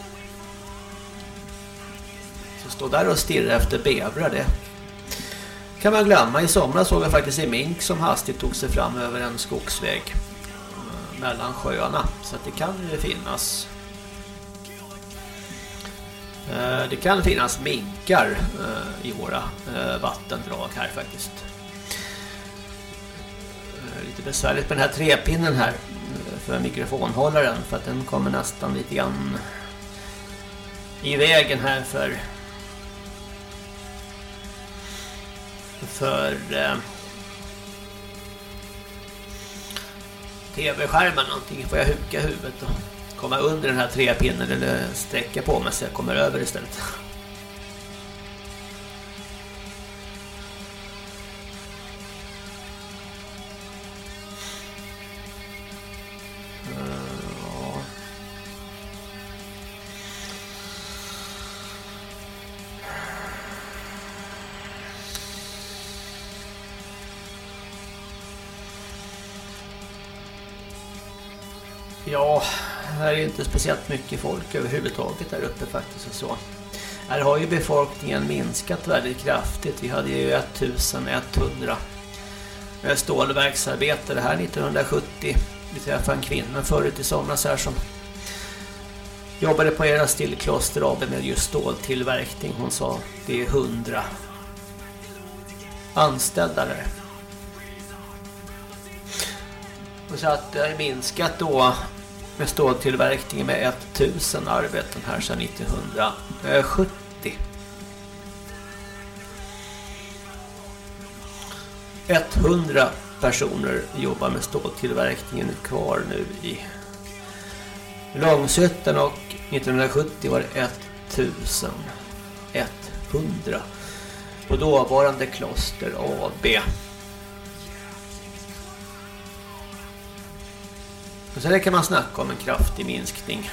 Så stå där och stirra efter bevrar det kan man glömma. I somras såg jag faktiskt en mink som hastigt tog sig fram över en skogsväg eh, mellan sjöarna. Så det kan ju finnas eh, det kan finnas minkar eh, i våra vattendrag här faktiskt. Lite besvärligt med den här trepinnen här för mikrofonhållaren för att den kommer nästan lite grann i vägen här för för eh, tv-skärmen någonting får jag huka huvudet och komma under den här trepinnen eller sträcka på mig så jag kommer över istället. Inte speciellt mycket folk överhuvudtaget där uppe faktiskt och så. Här har ju befolkningen minskat väldigt kraftigt. Vi hade ju 1100 eh, stålverksarbetare här 1970. Vi träffade en kvinna förut i somras här som jobbade på era stillkloster AB med just ståltillverkning. Hon sa det är 100 anställda där. Så att det har minskat då med ståltillverkningen med 1000 arbeten här sedan 1970. 100 personer jobbar med ståltillverkningen kvar nu i Långsötten och 1970 var det 1100 på dåvarande Kloster AB. Och så där kan man snacka om en kraftig minskning.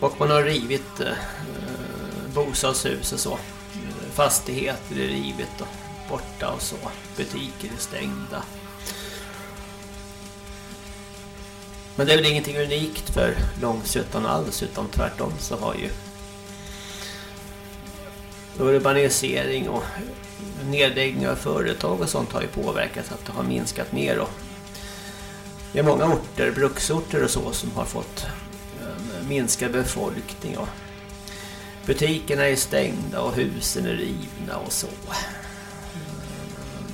Och man har rivit eh, eh bostadshus och så. Eh, fastigheter är rivet och borta och så. Butiker är stängda. Men det är väl ingenting unikt för Långsötan alls utan tvärtom så har ju urbanisering och nedläggning av företag och sånt har ju påverkat att det har minskat mer Då. det är många orter, bruksorter och så som har fått eh, minskad befolkning och butikerna är stängda och husen är rivna och så. Eh,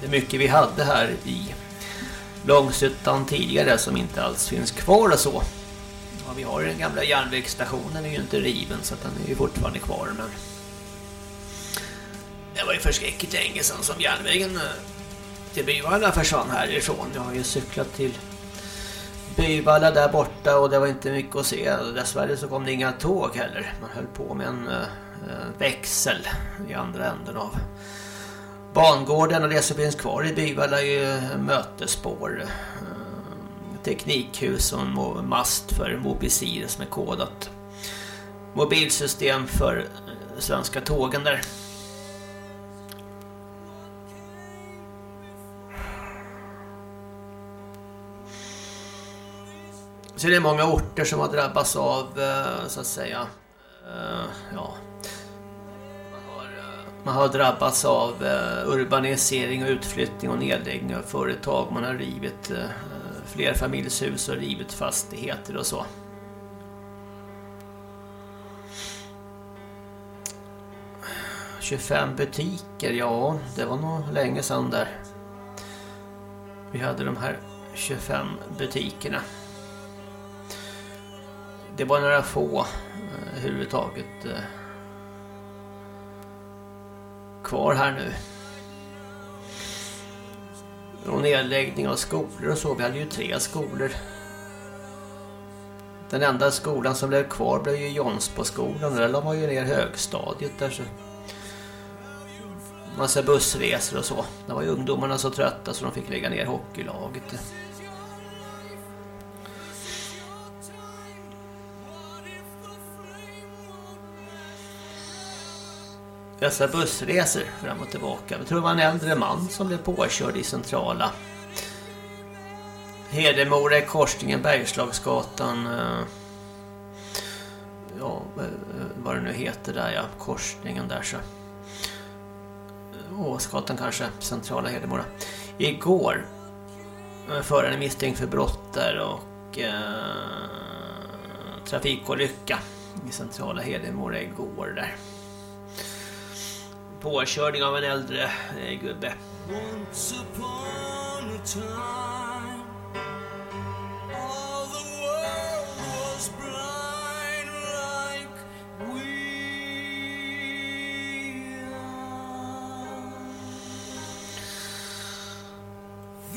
det är mycket vi hade här i Långsuttan tidigare som inte alls finns kvar och så. Ja, vi har den gamla järnvägsstationen den är ju inte riven så att den är ju fortfarande kvar men det var ju förskräckligt länge sedan som järnvägen eh, till Byvalla försvann härifrån. Jag har ju cyklat till Byvalla där borta och det var inte mycket att se. Dessvärre så kom det inga tåg heller. Man höll på med en eh, eh, växel i andra änden av bangården och det som finns kvar i Byvalla är ju mötesspår, teknikhus och en mast för Mobisir som är kodat. Mobilsystem för svenska tågen där. Så det är många orter som har drabbats av eh, så att säga eh, ja man har, eh, man har drabbats av urbanisering och utflyttning och nedläggning av företag. Man har rivit flerfamiljshus och rivit fastigheter och så. ...25 butiker, ja, det var nog länge sedan där. Vi hade de här 25 butikerna det var några få eh, överhuvudtaget eh, kvar här nu. Och nedläggning av skolor och så. Vi hade ju tre skolor. Den enda skolan som blev kvar blev ju Jonsboskolan. Där la man ju ner högstadiet där så. Massa bussresor och så. Där var ju ungdomarna så trötta så de fick lägga ner hockeylaget. Dessa bussresor fram och tillbaka. Jag tror det var en äldre man som blev påkörd i centrala Hedemora i korsningen Bergslagsgatan eh, ja, eh, vad det nu heter där ja, korsningen där så. Åsgatan kanske, centrala Hedemora. Igår eh, föraren misstänkt för brott där och eh, trafikolycka i centrala Hedemora igår där påkörning av en äldre eh, gubbe. Once upon a time All the world was blind like we are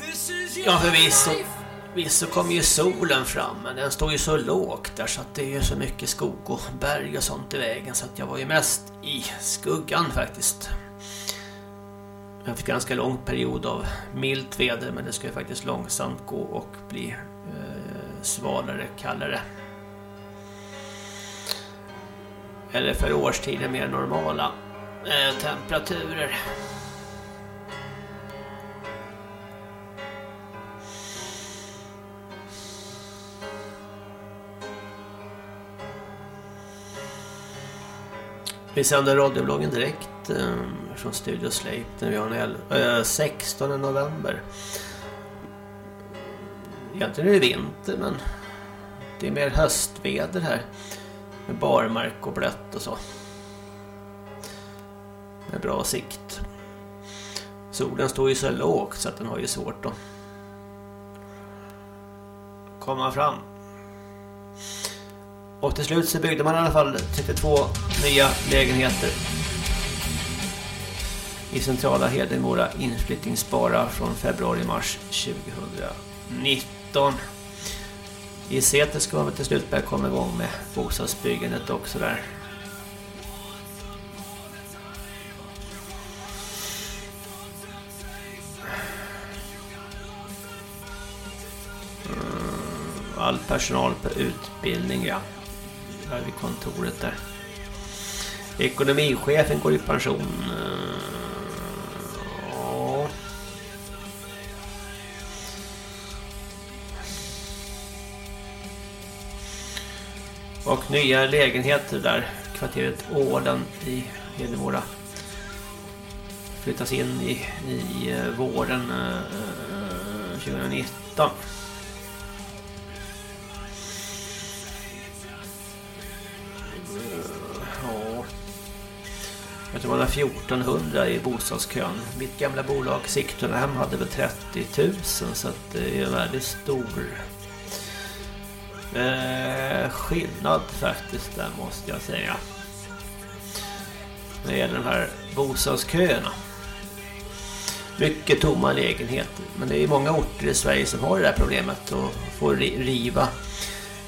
This is your Ja, förvisso. Visst så kom ju solen fram men den står ju så lågt där så att det är ju så mycket skog och berg och sånt i vägen så att jag var ju mest i skuggan faktiskt. Jag fick en ganska lång period av milt väder men det ska ju faktiskt långsamt gå och bli eh, svalare, kallare. Eller för årstiden mer normala eh, temperaturer. Vi sänder radiobloggen direkt eh, från Studio Sleipner. Vi har den eh, 16 november. Egentligen är det vinter men det är mer höstväder här. Med barmark och blött och så. Med bra sikt. Solen står ju så lågt så att den har ju svårt att komma fram. Och till slut så byggde man i alla fall 32 nya lägenheter i centrala Hedemora inflyttningsbara från februari-mars 2019. I Säter ska man väl till slut börja komma igång med bostadsbyggandet också där. Mm, all personal på utbildning, ja. Här vid kontoret där. Ekonomichefen går i pension. Ja. Och nya lägenheter där. Kvarteret Ålen i Hedemora. Flyttas in i, i eh, våren eh, eh, 2019. Jag tror det var 1400 i bostadskön. Mitt gamla bolag Sigtunahem hade väl 30 000 så att det är en väldigt stor eh, skillnad faktiskt där måste jag säga. När det gäller de här bostadsköerna. Mycket tomma lägenheter. Men det är många orter i Sverige som har det här problemet och får riva.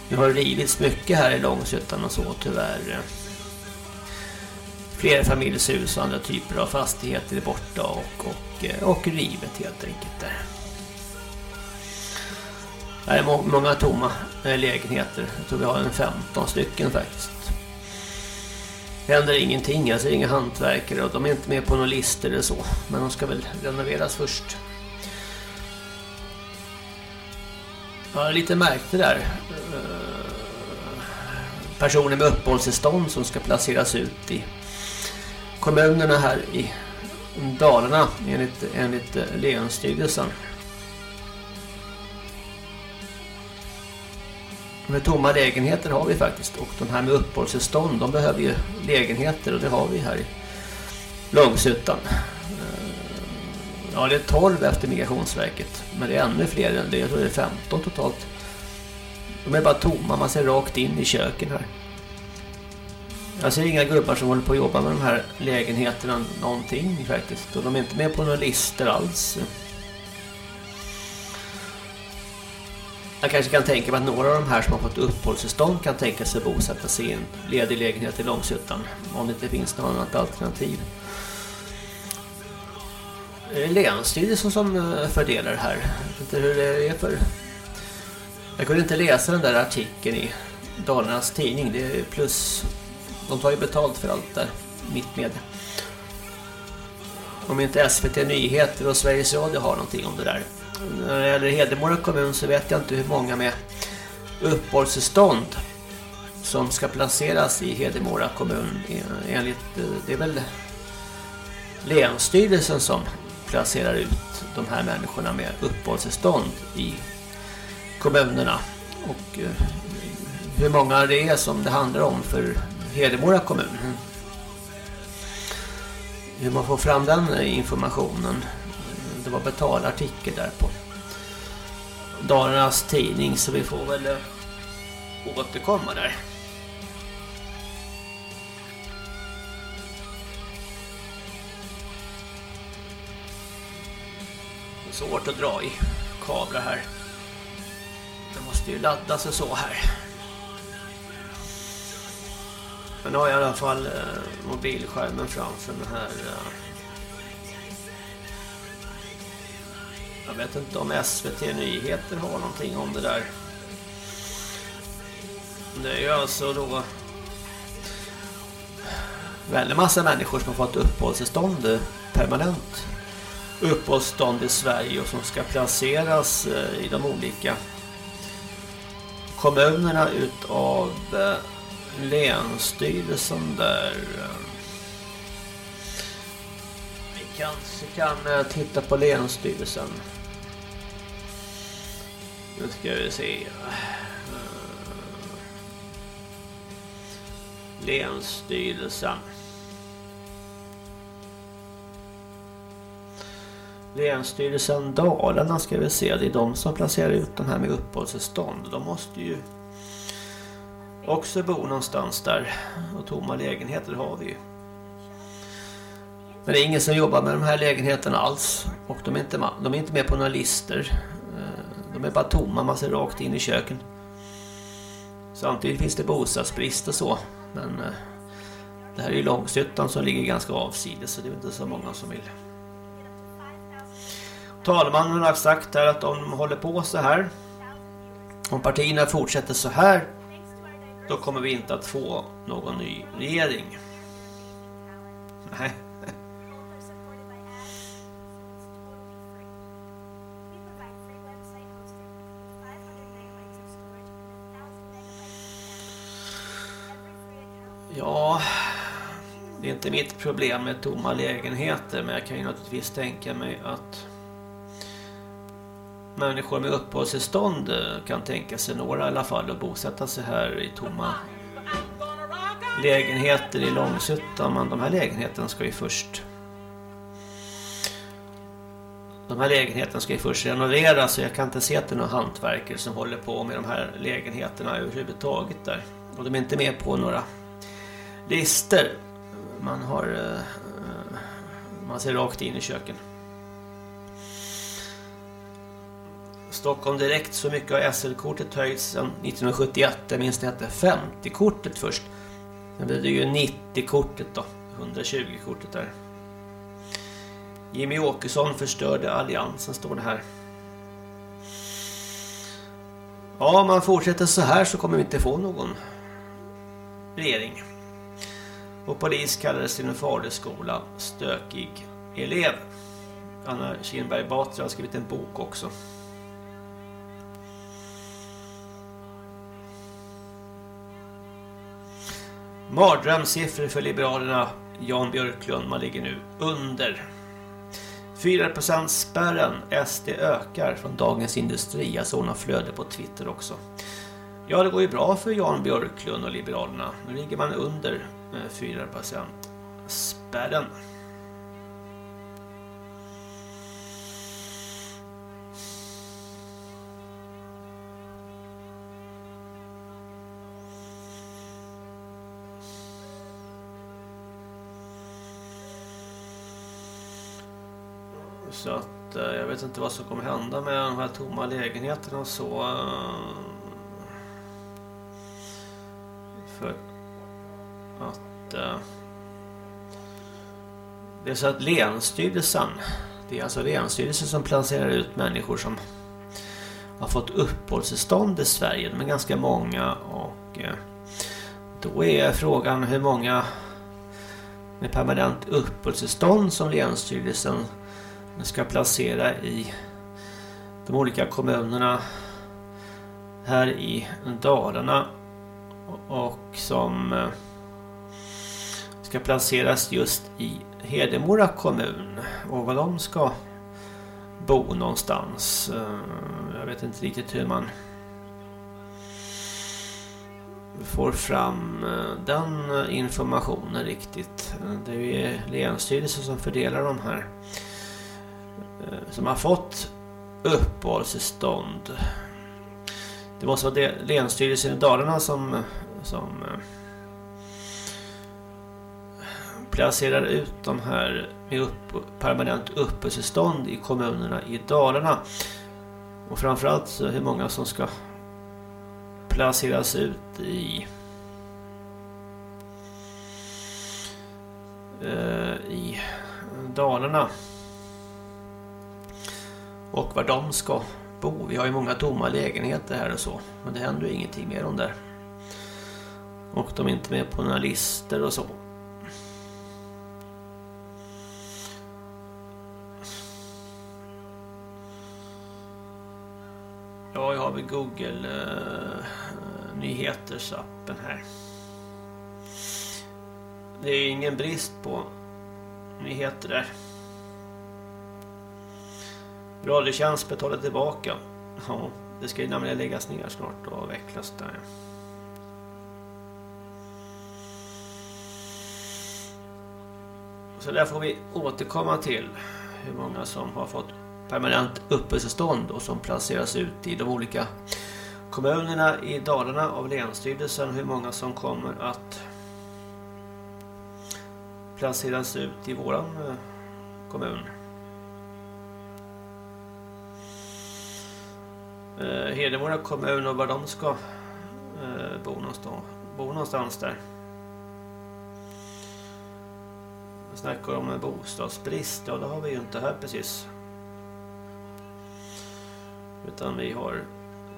Det har rivits mycket här i Långshyttan och så tyvärr. Flerfamiljshus och andra typer av fastigheter är borta och, och, eh, och rivet helt enkelt där. Det är må många tomma eh, lägenheter. Jag tror vi har en 15 stycken faktiskt. Det händer ingenting, alltså inga hantverkare och de är inte med på några listor eller så. Men de ska väl renoveras först. Ja, lite märkte där. Eh, personer med uppehållstillstånd som ska placeras ut i kommunerna här i Dalarna enligt, enligt eh, Länsstyrelsen. Med tomma lägenheter har vi faktiskt och de här med uppehållstillstånd de behöver ju lägenheter och det har vi här i Långsuttan. Eh, ja, det är 12 efter Migrationsverket. Men det är ännu fler än det. Jag tror det är 15 totalt. De är bara tomma. Man ser rakt in i köken här. Jag ser inga gubbar som håller på att jobba med de här lägenheterna någonting faktiskt. Och de är inte med på några listor alls. Jag kanske kan tänka mig att några av de här som har fått uppehållstillstånd kan tänka sig bosätta sig i en ledig lägenhet i Långsuttan. Om det inte finns något annat alternativ. Det är Länsstyrelsen som eh, fördelar det här. Jag vet inte hur det är för... Jag kunde inte läsa den där artikeln i Dalarnas tidning. Det är plus... De tar ju betalt för allt där. Mitt med. Om inte SVT Nyheter och Sveriges Radio har någonting om det där. När det gäller Hedemora kommun så vet jag inte hur många med uppehållstillstånd som ska placeras i Hedemora kommun e, enligt det är väl länsstyrelsen som placerar ut de här människorna med uppehållstillstånd i kommunerna och eh, hur många det är som det handlar om för Hedemora kommun. Hur man får fram den informationen. Det var betalartikel där på Dalarnas tidning så vi får väl eh, återkomma där. svårt att dra i kablar här. Det måste ju laddas och så här. Men nu har jag i alla fall eh, mobilskärmen framför mig här. Eh. Jag vet inte om SVT Nyheter har någonting om det där. Det är ju alltså då väldigt massa människor som har fått uppehållstillstånd eh, permanent Uppehållstillstånd i Sverige och som ska placeras eh, i de olika kommunerna utav eh, länsstyrelsen där. Vi kanske kan eh, titta på länsstyrelsen. Nu ska vi se. Eh, länsstyrelsen. Länsstyrelsen Dalarna ska vi se. Det är de som placerar ut de här med uppehållstillstånd. De måste ju också bo någonstans där. Och tomma lägenheter har vi ju. Men det är ingen som jobbar med de här lägenheterna alls. Och de är inte, de är inte med på några lister. Eh, de är bara tomma, man ser rakt in i köken. Samtidigt finns det bostadsbrist och så. Men eh, det här är ju Långshyttan som ligger ganska avsides så det är inte så många som vill. Talmannen har sagt här att om de håller på så här om partierna fortsätter så här då kommer vi inte att få någon ny regering. Nej. Ja, det är inte mitt problem med tomma lägenheter men jag kan ju naturligtvis tänka mig att människor med uppehållstillstånd eh, kan tänka sig några i alla fall att bosätta sig här i tomma lägenheter i Långsuttan men de här lägenheterna ska ju först de här lägenheterna ska ju först renoveras så jag kan inte se att det är några hantverkare som håller på med de här lägenheterna överhuvudtaget där. Och de är inte med på några lister. Man har eh, eh, man ser rakt in i köken. Stockholm Direkt så mycket har SL-kortet höjts sedan 1971. Jag minns det hette 50-kortet först. Sen blev det ju 90-kortet då. 120-kortet där. Jimmy Åkesson förstörde alliansen står det här. Ja, om man fortsätter så här så kommer vi inte få någon regering. Och polis kallades till en faderskola stökig elev. Anna Kinberg Batra har skrivit en bok också. Mardrömssiffror för Liberalerna. Jan Björklund, man ligger nu under. 4% spärren. SD ökar från Dagens Industri. Jag såg några flöde på Twitter också. Ja, det går ju bra för Jan Björklund och Liberalerna. Nu ligger man under eh, 4% spärren. Så att eh, jag vet inte vad som kommer hända med de här tomma lägenheterna och så. eh, För att eh, det är så att Länsstyrelsen det är alltså Länsstyrelsen som placerar ut människor som har fått uppehållstillstånd i Sverige. De är ganska många och eh, då är frågan hur många med permanent uppehållstillstånd som Länsstyrelsen ska placera i de olika kommunerna här i Dalarna och som eh, ska placeras just i Hedemora kommun och var de ska bo någonstans. Eh, jag vet inte riktigt hur man får fram eh, den informationen riktigt. Det är ju Länsstyrelsen som fördelar de här Eh, som har fått uppehållstillstånd. Det måste vara det, Länsstyrelsen i Dalarna som, som eh, placerar ut de här med upp, permanent uppehållstillstånd i kommunerna i Dalarna. Och framförallt hur många som ska placeras ut i eh, i Dalarna. Och var de ska bo. Vi har ju många tomma lägenheter här och så. Men det händer ju ingenting med dem där. Och de är inte med på några listor och så. Ja, jag har väl Google uh, nyhetersappen här. Det är ingen brist på nyheter där. Radiotjänst betalar tillbaka. Ja, det ska ju nämligen läggas ner snart och avvecklas där. Så där får vi återkomma till hur många som har fått permanent uppehållstillstånd och som placeras ut i de olika kommunerna i Dalarna av Länsstyrelsen. Hur många som kommer att placeras ut i våran eh, kommun. Eh, Hedemora kommun och var de ska eh, bo, någonstans, bo någonstans där. Vi snackar om en bostadsbrist, ja det har vi ju inte här precis. Utan vi har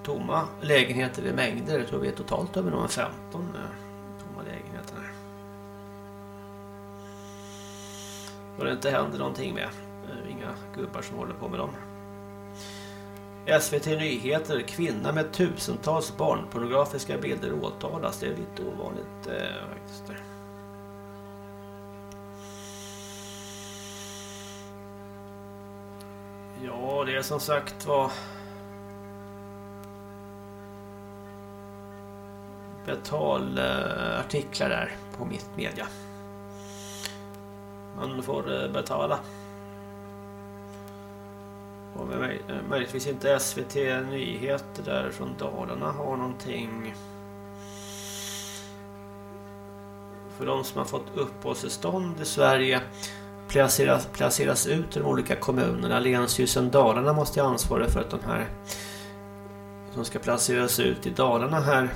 tomma lägenheter i mängder. Jag tror vi är totalt över någon 15 eh, tomma lägenheter här. Och det inte händer någonting med. Eh, inga gubbar som håller på med dem. SVT Nyheter, kvinna med tusentals barnpornografiska bilder åtalas. Det är lite ovanligt eh, faktiskt. Ja, det är som sagt var betalartiklar där på mitt media. Man får eh, betala. Och eh, möjligtvis inte SVT Nyheter där från Dalarna har någonting. För de som har fått uppehållstillstånd i Sverige placeras, placeras ut i de olika kommunerna. Länsstyrelsen Dalarna måste ansvara för att de här som ska placeras ut i Dalarna här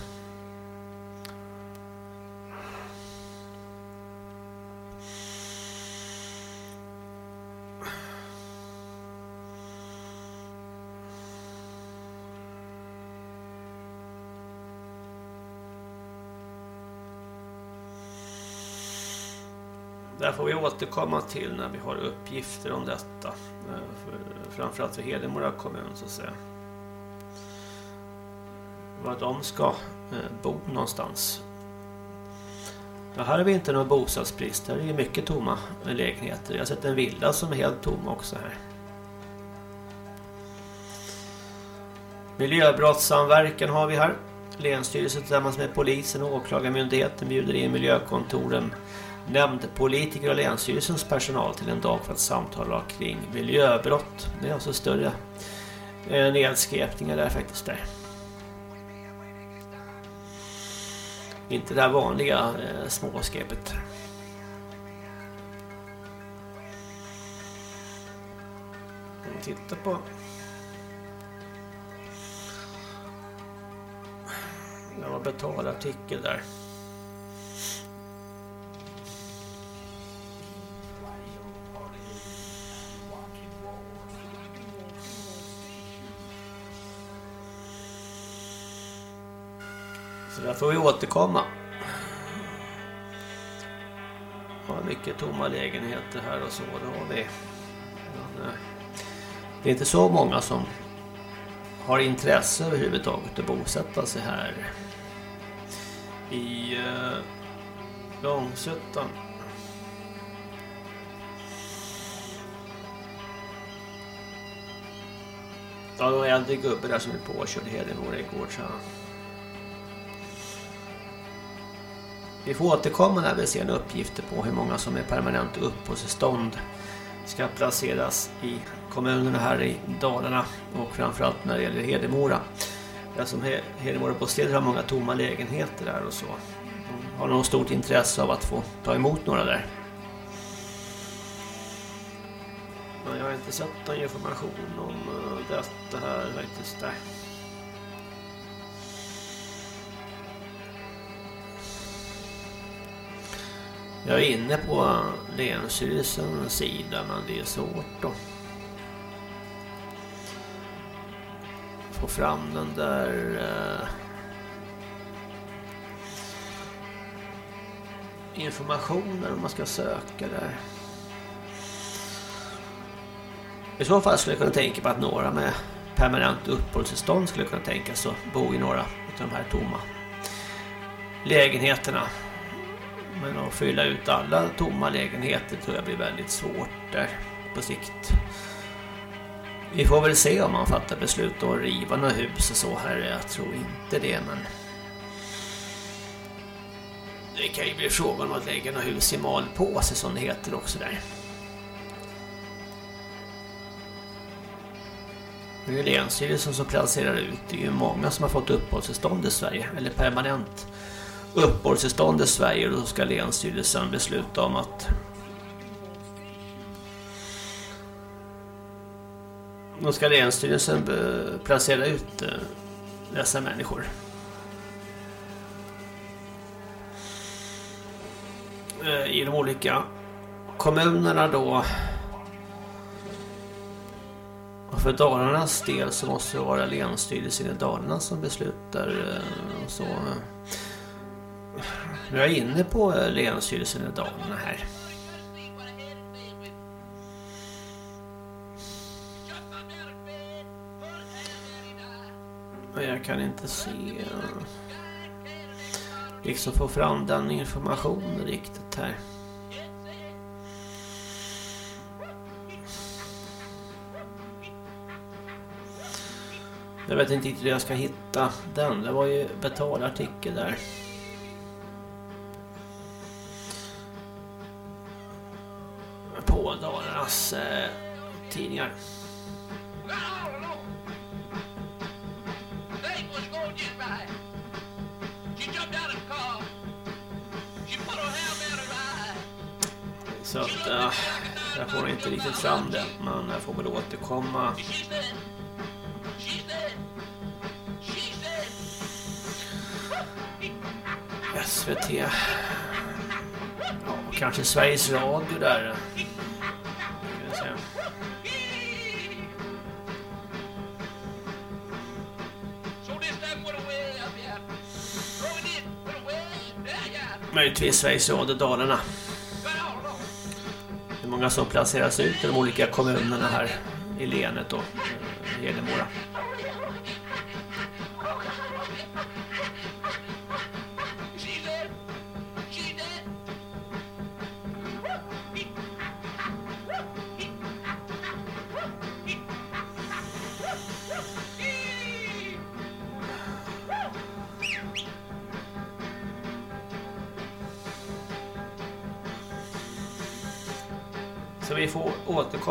återkomma till när vi har uppgifter om detta. Eh, för, framförallt för Hedemora kommun så att säga. Var de ska eh, bo någonstans. Ja, här har vi inte någon bostadsbrist. Här är det mycket tomma lägenheter. Jag har sett en villa som är helt tom också här. Miljöbrottssamverkan har vi här. Länsstyrelsen tillsammans med polisen och åklagarmyndigheten bjuder in miljökontoren nämndpolitiker och länsstyrelsens personal till en dag för att samtala kring miljöbrott. Det är alltså större eh, nedskräpningar där faktiskt där. Inte det här vanliga eh, småskräpet. Titta på Det var betalartikel där. Får vi återkomma. Har mycket tomma lägenheter här och så. Det har vi. Men, eh, det är inte så många som har intresse överhuvudtaget att bosätta sig här. I eh, Långsuttan. Ja, det var en äldre gubbe där som är påkörd i Hedemora igår så Vi får återkomma när vi ser några uppgifter på hur många som är permanent uppehållstillstånd ska placeras i kommunerna här i Dalarna och framförallt när det gäller Hedemora. Eftersom Hedemora bostäder har många tomma lägenheter där och så. De har nog stort intresse av att få ta emot några där. Men jag har inte sett någon information om eh, detta här faktiskt där. Jag är inne på Länsstyrelsens sida men det är svårt att få fram den där eh, informationen om man ska söka där. I så fall skulle jag kunna tänka på att några med permanent uppehållstillstånd skulle kunna tänka sig att bo i några av de här tomma lägenheterna. Men att fylla ut alla tomma lägenheter tror jag blir väldigt svårt där på sikt. Vi får väl se om man fattar beslut om att riva några hus och så här. Jag tror inte det, men... Det kan ju bli frågan om att lägga några hus i malpåse som det heter också där. Det är Länsstyrelsen som placerar ut. Det är ju många som har fått uppehållstillstånd i Sverige. Eller permanent uppehållstillstånd i Sverige. Och då ska Länsstyrelsen besluta om att Då ska Länsstyrelsen placera ut eh, dessa människor. Eh, I de olika kommunerna då. Och för Dalarnas del så måste det vara Länsstyrelsen i Dalarna som beslutar. Eh, och Så. Nu är jag inne på Länsstyrelsen i Dalarna här. Men jag kan inte se... Eh, liksom få fram den informationen riktigt här. Jag vet inte riktigt hur jag ska hitta den. Det var ju betalartikel där. Deras eh, tidningar. Så att äh, jag får inte riktigt fram det. Men jag får väl återkomma. SVT. Ja, kanske Sveriges Radio där. Möjligtvis Sveriges Radio Dalarna. Hur många som placeras ut i de olika kommunerna här i länet och eh, Hedemora.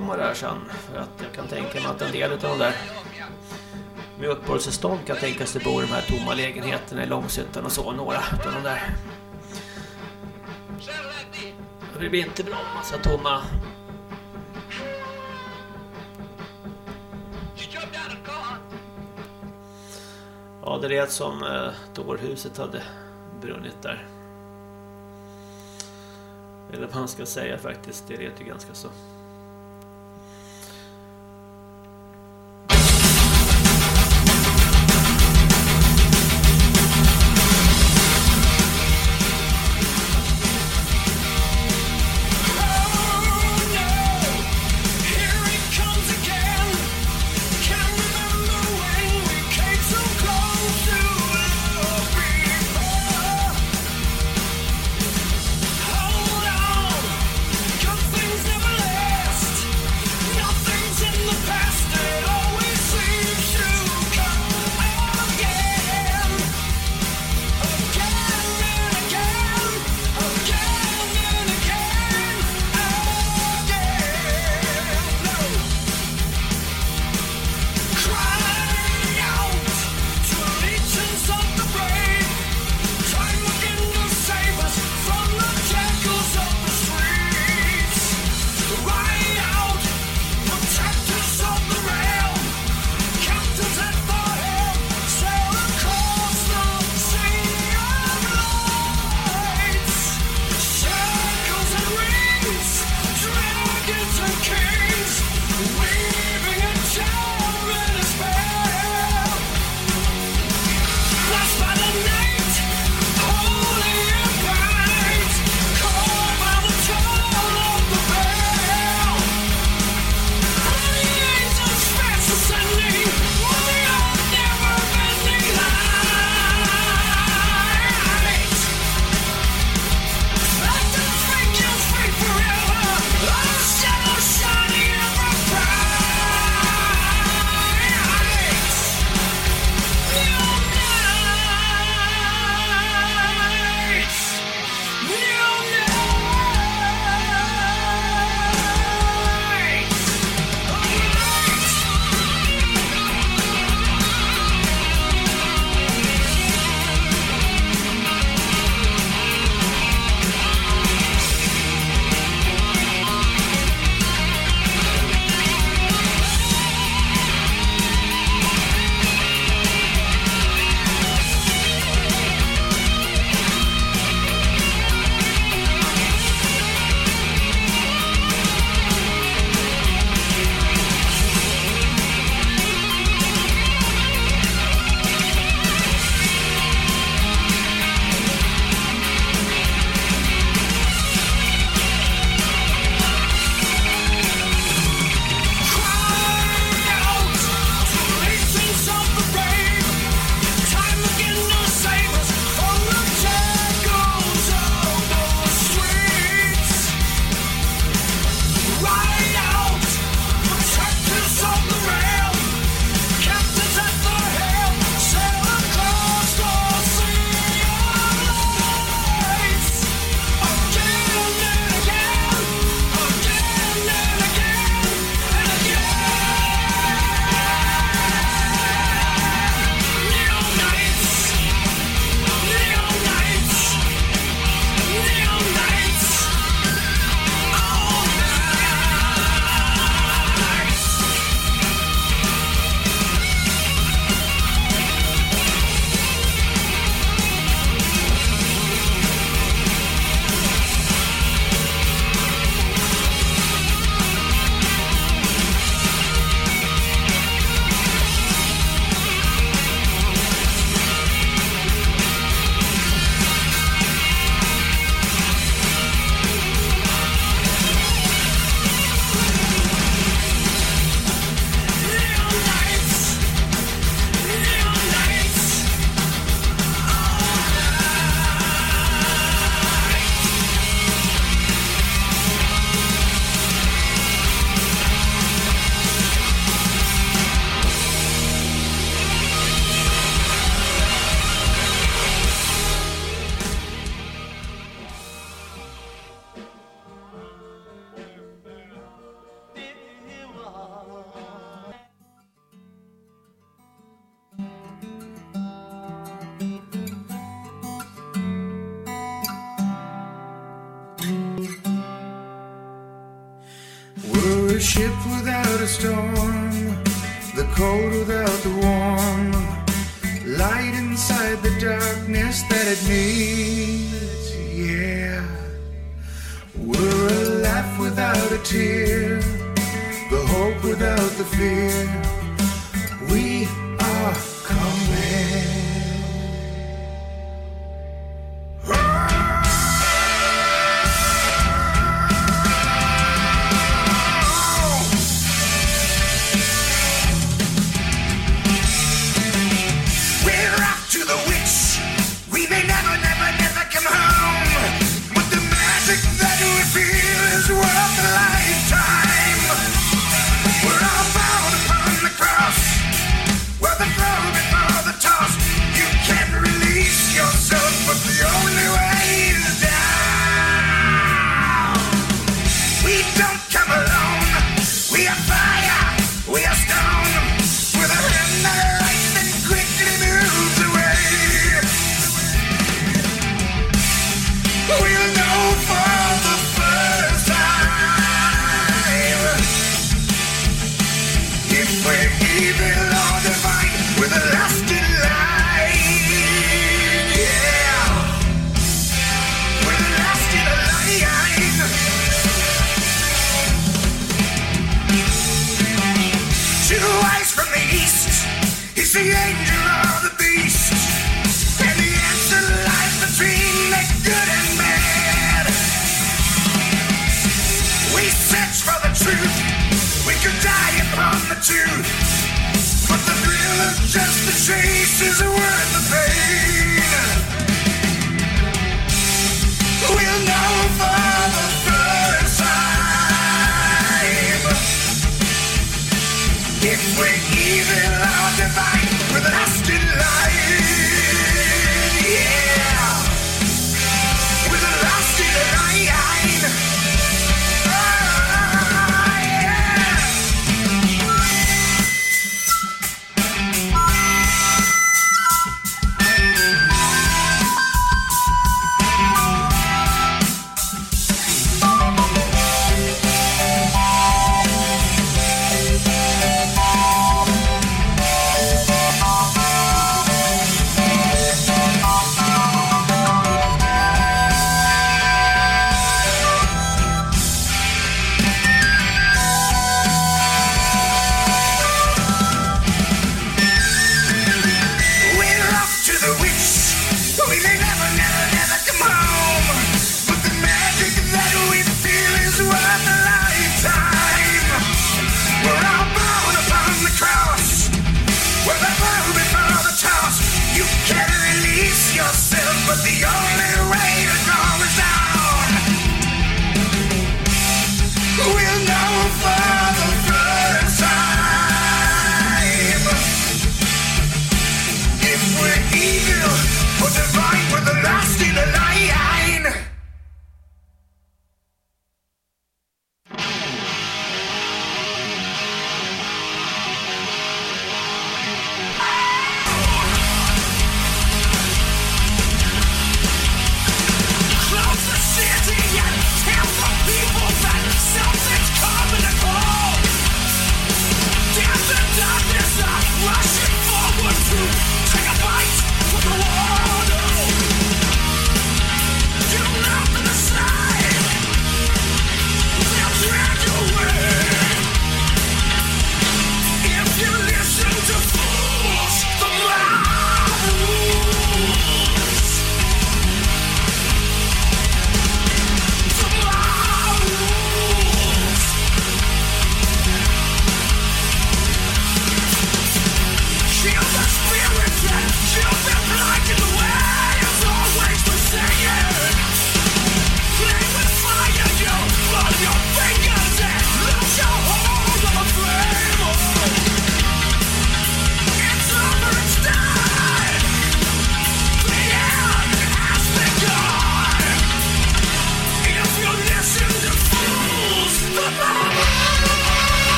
Återkomma där sen för att jag kan tänka mig att en del av de där med uppehållstillstånd kan tänka sig bo i de här tomma lägenheterna i Långshyttan och så, några av de där. Det blir inte bra, massa tomma Ja, det lät som eh, dårhuset hade brunnit där. Eller vad man ska säga faktiskt, det lät ju ganska så.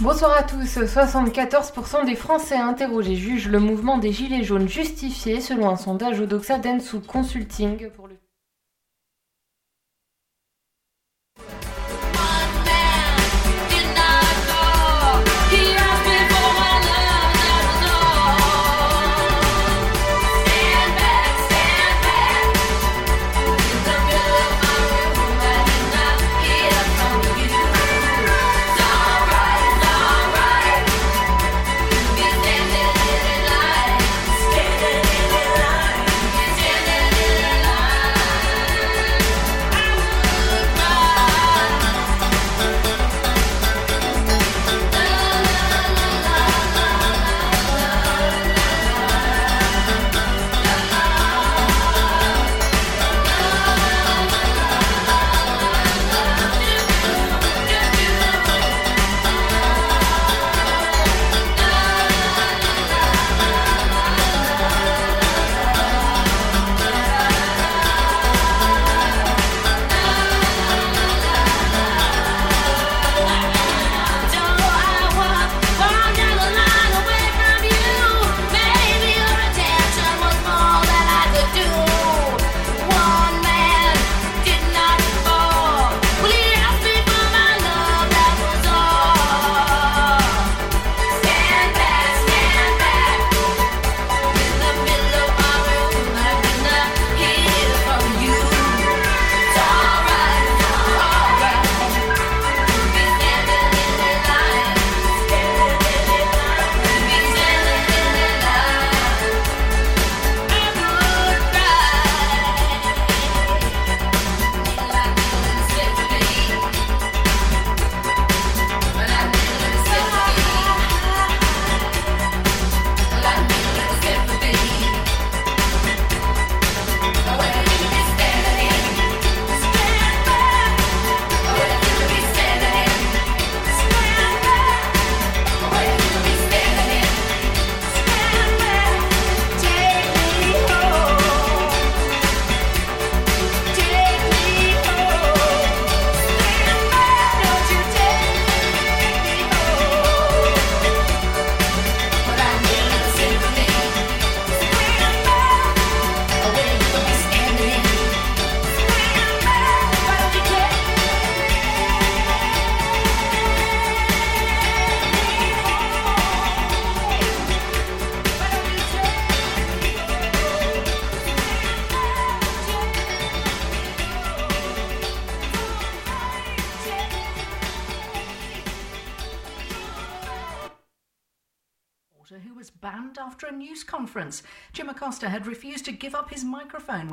Bonsoir à tous. 74% des Français interrogés jugent le mouvement des Gilets jaunes justifié selon un sondage Odoxa Densu Consulting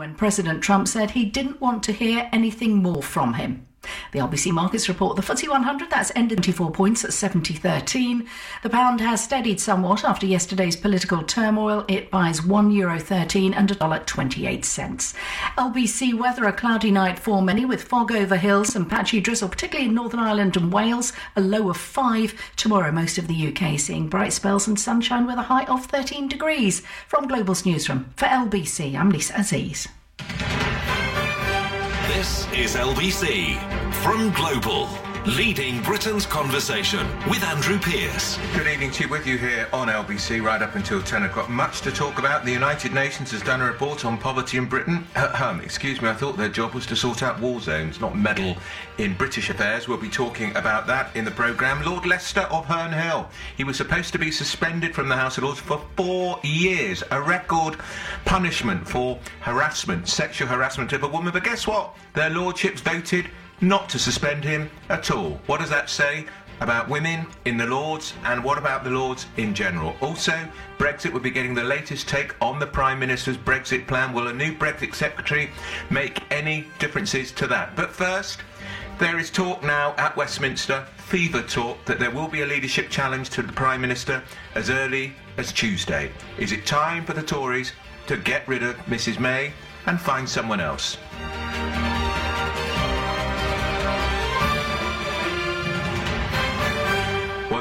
when President Trump said he didn't want to hear anything more from him. The RBC Markets report the FTSE 100 that's ended 24 points at 70.13. The pound has steadied somewhat after yesterday's political turmoil. It buys €1 euro 13 and a dollar 28 cents. LBC weather a cloudy night for many with fog over hills and patchy drizzle, particularly in Northern Ireland and Wales. A low of 5 tomorrow. Most of the UK seeing bright spells and sunshine with a high of 13 degrees. From Global's newsroom for LBC, I'm Lisa Aziz. This is LBC from Global, leading Britain's conversation with Andrew Pearce. Good evening to you, with you here on LBC right up until 10 o'clock. Much to talk about. The United Nations has done a report on poverty in Britain. Ahem, excuse me, I thought their job was to sort out war zones, not meddle in British affairs. We'll be talking about that in the programme. Lord Leicester of Herne Hill. He was supposed to be suspended from the House of Lords for four years, a record punishment for harassment, sexual harassment of a woman. But guess what? Their lordships voted not to suspend him at all. What does that say? About women in the Lords and what about the Lords in general? Also, Brexit will be getting the latest take on the Prime Minister's Brexit plan. Will a new Brexit Secretary make any differences to that? But first, there is talk now at Westminster, fever talk, that there will be a leadership challenge to the Prime Minister as early as Tuesday. Is it time for the Tories to get rid of Mrs May and find someone else?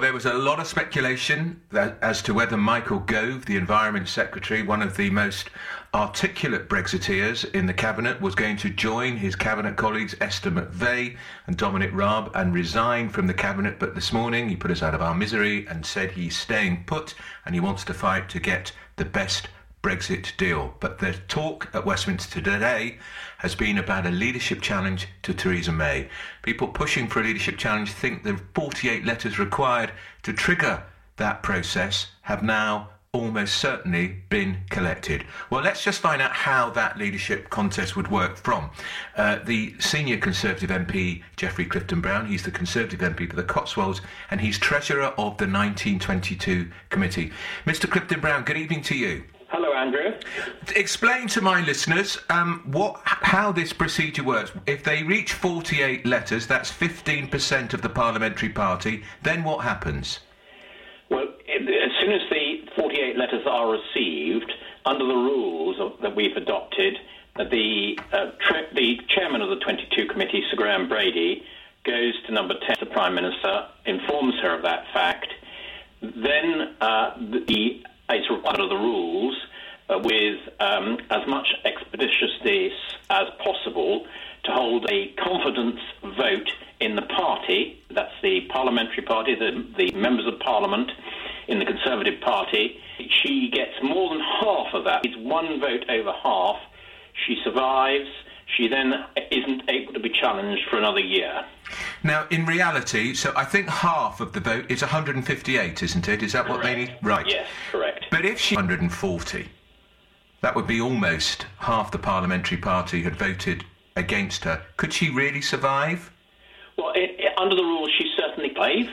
Well, there was a lot of speculation that, as to whether Michael Gove, the Environment Secretary, one of the most articulate Brexiteers in the Cabinet, was going to join his Cabinet colleagues Esther McVeigh and Dominic Raab and resign from the Cabinet. But this morning he put us out of our misery and said he's staying put and he wants to fight to get the best Brexit deal. But the talk at Westminster today has been about a leadership challenge to Theresa May. People pushing for a leadership challenge think the 48 letters required to trigger that process have now almost certainly been collected. Well, let's just find out how that leadership contest would work from uh, the senior Conservative MP, Geoffrey Clifton Brown. He's the Conservative MP for the Cotswolds and he's treasurer of the 1922 committee. Mr. Clifton Brown, good evening to you. Hello, Andrew. Explain to my listeners um, what how this procedure works. If they reach 48 letters, that's 15% of the parliamentary party. Then what happens? Well, as soon as the 48 letters are received, under the rules that we've adopted, the uh, the chairman of the 22 committee, Sir Graham Brady, goes to number 10, the Prime Minister, informs her of that fact. Then uh, the it's required of the rules uh, with um, as much expeditiousness as possible to hold a confidence vote in the party. That's the parliamentary party, the, the members of parliament in the Conservative Party. She gets more than half of that. It's one vote over half. She survives. She then isn't able to be challenged for another year. Now, in reality, so I think half of the vote is 158, isn't it? Is that what they need? Right. Yes, correct. But if she 140, that would be almost half the parliamentary party had voted against her. Could she really survive? Well, it, it- under the rules, she's certainly brave.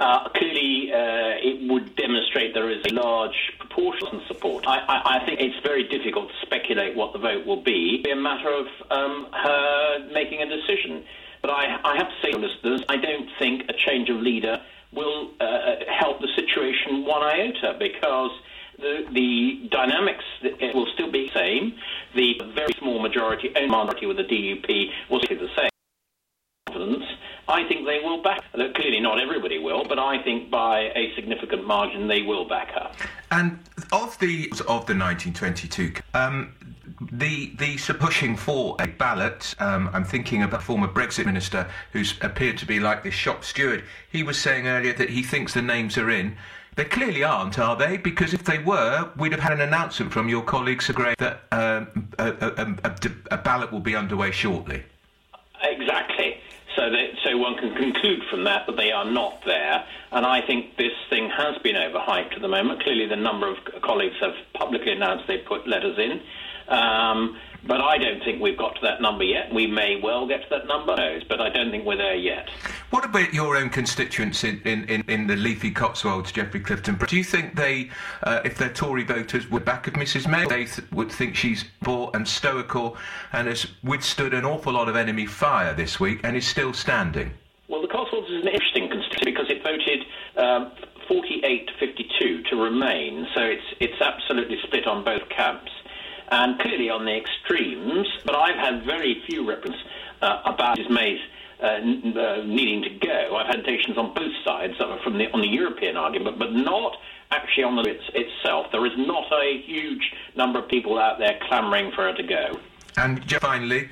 Uh, clearly, uh, it would demonstrate there is a large proportion of support. I, I, I think it's very difficult to speculate what the vote will be. It'll be a matter of um, her making a decision. But I, I have to say, listeners, I don't think a change of leader will uh, help the situation one iota because the, the dynamics will still be the same. The very small majority, own minority with the DUP will stay the same confidence, I think they will back. her. Clearly, not everybody will, but I think by a significant margin they will back her. And of the of the 1922, um, the the pushing for a ballot. Um, I'm thinking of a former Brexit minister who's appeared to be like this shop steward. He was saying earlier that he thinks the names are in. They clearly aren't, are they? Because if they were, we'd have had an announcement from your colleague Sir Graham that um, a, a, a, a ballot will be underway shortly. Exactly. So, that, so one can conclude from that that they are not there, and I think this thing has been overhyped at the moment. Clearly, the number of colleagues have publicly announced they put letters in, um, but I don't think we've got to that number yet. We may well get to that number, knows, but I don't think we're there yet. What about your own constituents in, in, in, in the leafy Cotswolds, Geoffrey Clifton? Do you think they, uh, if they're Tory voters, would back of Mrs May? They th- would think she's poor and stoical and has withstood an awful lot of enemy fire this week and is still standing? Well, the Cotswolds is an interesting constituency because it voted um, 48 to 52 to remain, so it's it's absolutely split on both camps, and clearly on the extremes. But I've had very few references uh, about Ms May's uh, uh, needing to go. I've had stations on both sides uh, from the on the European argument, but not actually on the it's, itself. There is not a huge number of people out there clamouring for her to go. And just finally,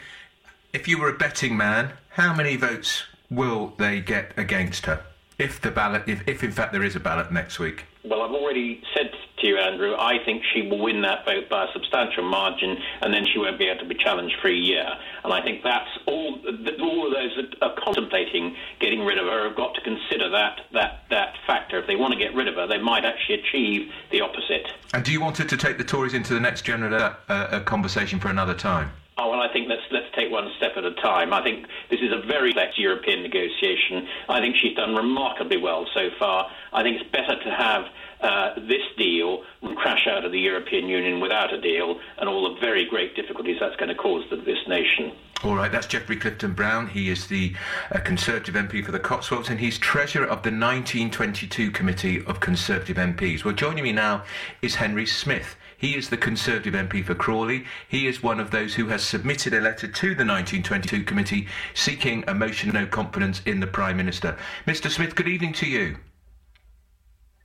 If you were a betting man, how many votes will they get against her? If the ballot, if, if in fact there is a ballot next week. Well, I've already said to you, Andrew, I think she will win that vote by a substantial margin, and then she won't be able to be challenged for a year. And I think that's all. All of those that are contemplating getting rid of her have got to consider that that that factor. If they want to get rid of her, they might actually achieve the opposite. And do you want her to take the Tories into the next general uh, uh, conversation for another time? Oh, well, I think let's let's take one step at a time. I think this is a very complex European negotiation. I think she's done remarkably well so far. I think it's better to have uh, this deal than crash out of the European Union without a deal and all the very great difficulties that's going to cause the, this nation. All right, that's Geoffrey Clifton Brown. He is the uh, Conservative MP for the Cotswolds and he's Treasurer of the 1922 Committee of Conservative MPs. Well, joining me now is Henry Smith. He is the Conservative MP for Crawley. He is one of those who has submitted a letter to the 1922 Committee seeking a motion of no confidence in the Prime Minister. Mr Smith, good evening to you.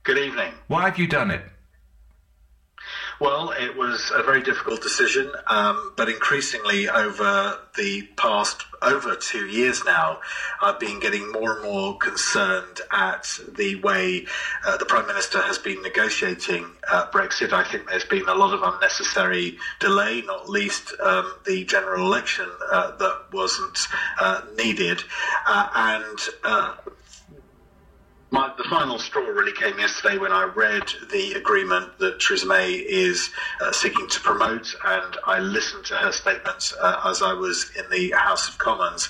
Good evening. Why have you done it? Well, it was a very difficult decision, um, but increasingly over the past over two years now, I've been getting more and more concerned at the way uh, the Prime Minister has been negotiating uh, Brexit. I think there's been a lot of unnecessary delay, not least um, the general election uh, that wasn't uh, needed. Uh, and uh, my, the final straw really came yesterday when I read the agreement that Theresa May is uh, seeking to promote, and I listened to her statements uh, as I was in the House of Commons,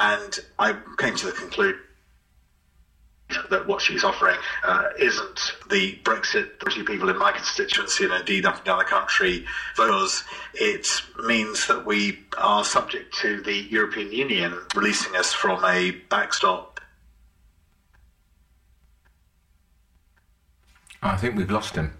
and I came to the conclusion that what she's offering uh, isn't the Brexit that many people in my constituency and indeed up and down the country because it means that we are subject to the European Union releasing us from a backstop I think we've lost him.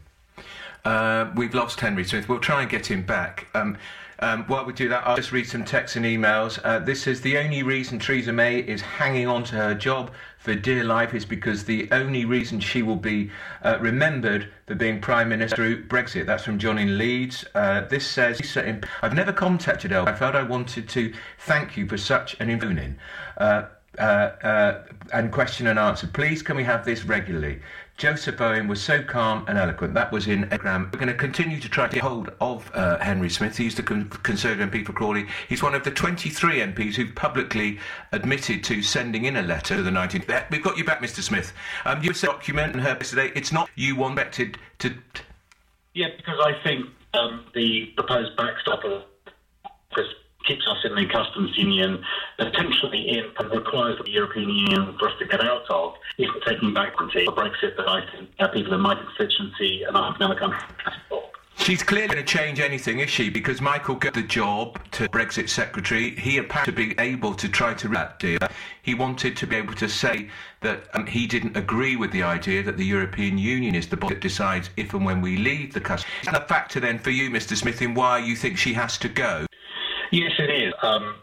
Uh, we've lost Henry Smith. We'll try and get him back. Um, um, while we do that, I'll just read some texts and emails. Uh, this is the only reason Theresa May is hanging on to her job for dear life is because the only reason she will be uh, remembered for being Prime Minister through Brexit. That's from John in Leeds. Uh, this says, I've never contacted Elle. I felt I wanted to thank you for such an evening. Uh, uh, uh, and question and answer. Please, can we have this regularly? Joseph Owen was so calm and eloquent. That was in Egram. We're going to continue to try to get hold of uh, Henry Smith. He's the con- Conservative MP for Crawley. He's one of the 23 MPs who've publicly admitted to sending in a letter to the 19th. We've got you back, Mr. Smith. Um, you said document and heard yesterday. It's not you wanted to. Yeah, because I think um, the proposed backstop of keeps us in the customs union, potentially in and requires the European Union for us to get out of, isn't taking back the Brexit that I think uh, people in my constituency and I have other countries She's clearly going to change anything, is she? Because Michael got the job to Brexit Secretary. He appeared to be able to try to that deal. He wanted to be able to say that um, he didn't agree with the idea that the European Union is the body that decides if and when we leave the customs. Is that a factor then for you, Mr. Smith, in why you think she has to go? Yes, it is. Um,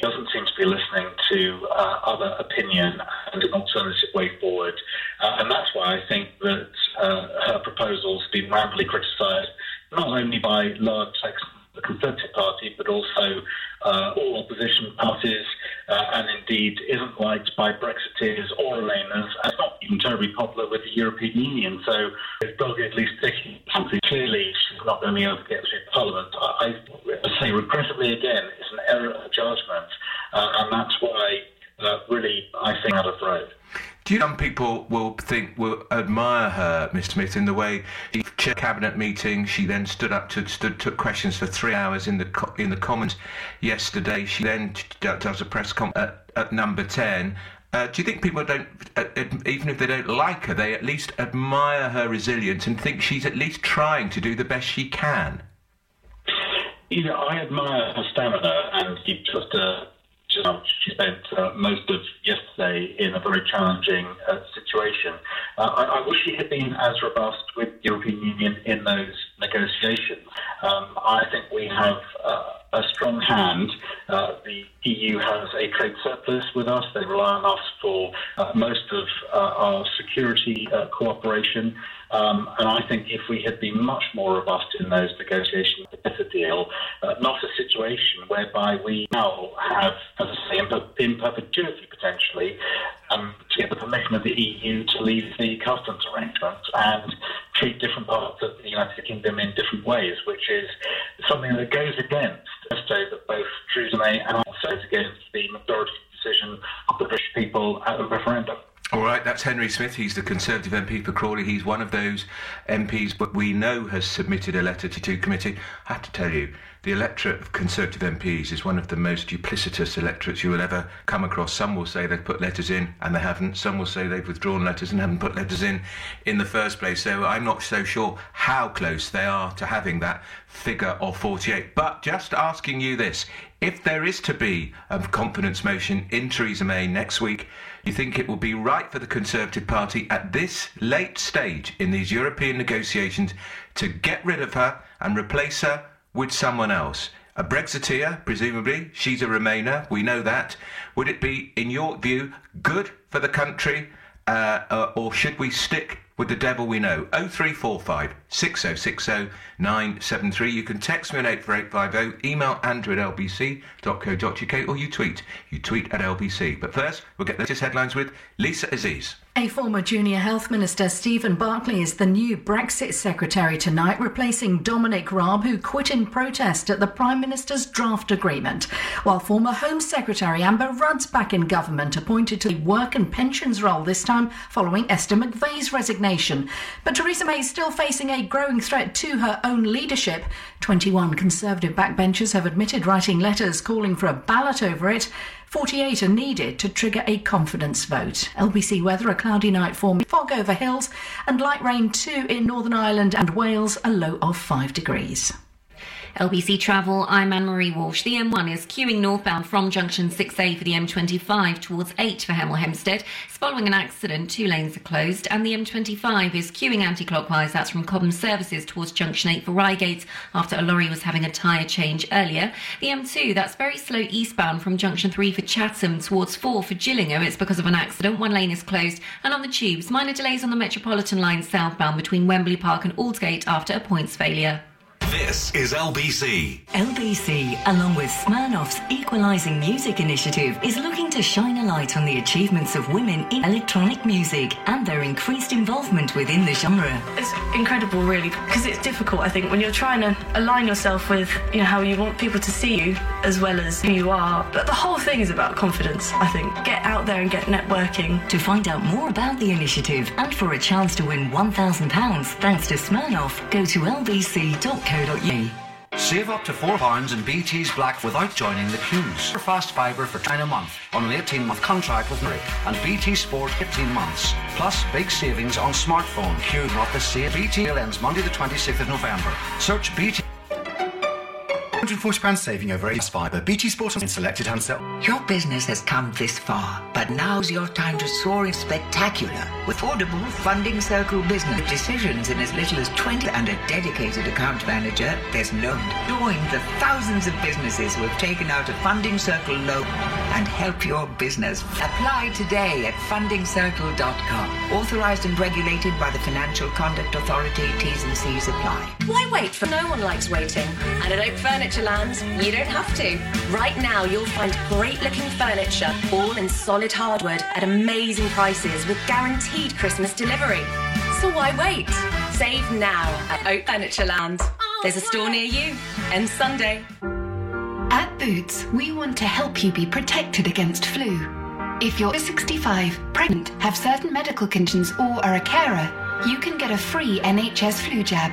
doesn't seem to be listening to uh, other opinion and an alternative way forward. Uh, and that's why I think that uh, her proposals have been rampantly criticised, not only by large of the Conservative Party, but also uh, all opposition parties, uh, and indeed isn't liked by Brexiteers or Remainers, and not even terribly popular with the European Union. So it's doggedly sticking something. Clearly, she's not going to be able to get through Parliament. I, I say regrettably again, it's an error of judgment, uh, and that's why uh, really I think out of road. Do you some people will think will admire her, Mr. Smith, in the way she chaired cabinet meeting. She then stood up to stood took questions for three hours in the in the Commons yesterday. She then does a press con at, at number ten. Uh, do you think people don't, uh, even if they don't like her, they at least admire her resilience and think she's at least trying to do the best she can? You know, I admire her stamina, and you just uh, she spent uh, most of yesterday in a very challenging uh, situation. Uh, I, I wish she had been as robust with the European Union in those negotiations. Um, I think we have uh, a strong hand. Uh, the EU has a trade surplus with us. They rely on us for uh, most of our security cooperation. Um, and I think if we had been much more robust in those negotiations get a deal, uh, not a situation whereby we now have, as I say, in, in perpetuity potentially, um, to get the permission of the EU to leave the customs arrangements and treat different parts of the United Kingdom in different ways, which is something that goes against, so that both Theresa May and also against the majority decision of the British people at the referendum. All right, that's Henry Smith. He's the Conservative MP for Crawley. He's one of those MPs that we know has submitted a letter to two committee. I have to tell you, the electorate of Conservative MPs is one of the most duplicitous electorates you will ever come across. Some will say they've put letters in and they haven't. Some will say they've withdrawn letters and haven't put letters in in the first place. So I'm not so sure how close they are to having that figure of 48. But just asking you this if there is to be a confidence motion in Theresa May next week, you think it will be right for the Conservative Party at this late stage in these European negotiations to get rid of her and replace her with someone else? A Brexiteer, presumably. She's a Remainer. We know that. Would it be, in your view, good for the country, uh, uh, or should we stick with the devil we know? 0345 6060 973. You can text me on 84850, email andrew at lbc.co.uk, or you tweet. You tweet at LBC. But first, we'll get the latest headlines with Lisa Aziz. A former junior health minister, Stephen Barclay, is the new Brexit secretary tonight, replacing Dominic Raab, who quit in protest at the Prime Minister's draft agreement. While former Home Secretary Amber Rudd's back in government, appointed to the work and pensions role this time following Esther McVeigh's resignation. But Theresa May is still facing a growing threat to her own leadership. 21 Conservative backbenchers have admitted writing letters calling for a ballot over it. 48 are needed to trigger a confidence vote. LBC weather, a cloudy night forming fog over hills, and light rain too in Northern Ireland and Wales, a low of 5 degrees. LBC Travel, I'm Anne Marie Walsh. The M1 is queuing northbound from junction 6A for the M25 towards 8 for Hemel Hempstead. It's following an accident, two lanes are closed, and the M25 is queuing anti clockwise. That's from Cobham Services towards junction 8 for Reigate after a lorry was having a tyre change earlier. The M2, that's very slow eastbound from junction 3 for Chatham towards 4 for Gillingham. It's because of an accident. One lane is closed. And on the tubes, minor delays on the Metropolitan line southbound between Wembley Park and Aldgate after a points failure. This is LBC. LBC, along with Smirnoff's Equalising Music Initiative, is looking to shine a light on the achievements of women in electronic music and their increased involvement within the genre. It's incredible, really, because it's difficult. I think when you're trying to align yourself with, you know, how you want people to see you as well as who you are. But the whole thing is about confidence. I think get out there and get networking. To find out more about the initiative and for a chance to win £1,000 thanks to Smirnoff, go to lbc.co.uk. Save up to £4 in BT's Black without joining the queues. For fast fibre for 10 a month on an 18 month contract with Merrick and BT Sport 18 months. Plus big savings on smartphone. Queue not the same. BT ends Monday the 26th of November. Search BT. £140 saving over ACE Fibre. BT Sport on selected handset. Your business has come this far, but now's your time to soar in spectacular with affordable Funding Circle business decisions in as little as 20 and a dedicated account manager. There's no join the thousands of businesses who have taken out a Funding Circle loan and help your business. Apply today at fundingcircle.com. Authorized and regulated by the Financial Conduct Authority. T's and C's apply. Why wait for no one likes waiting? And at Oak Furniture Lands, you don't have to. Right now, you'll find great looking furniture, all in solid hardwood at amazing prices with guaranteed Christmas delivery. So why wait? Save now at Oak Furniture Land. Oh, There's a store near you. And Sunday. At Boots, we want to help you be protected against flu. If you're 65, pregnant, have certain medical conditions, or are a carer, you can get a free NHS flu jab.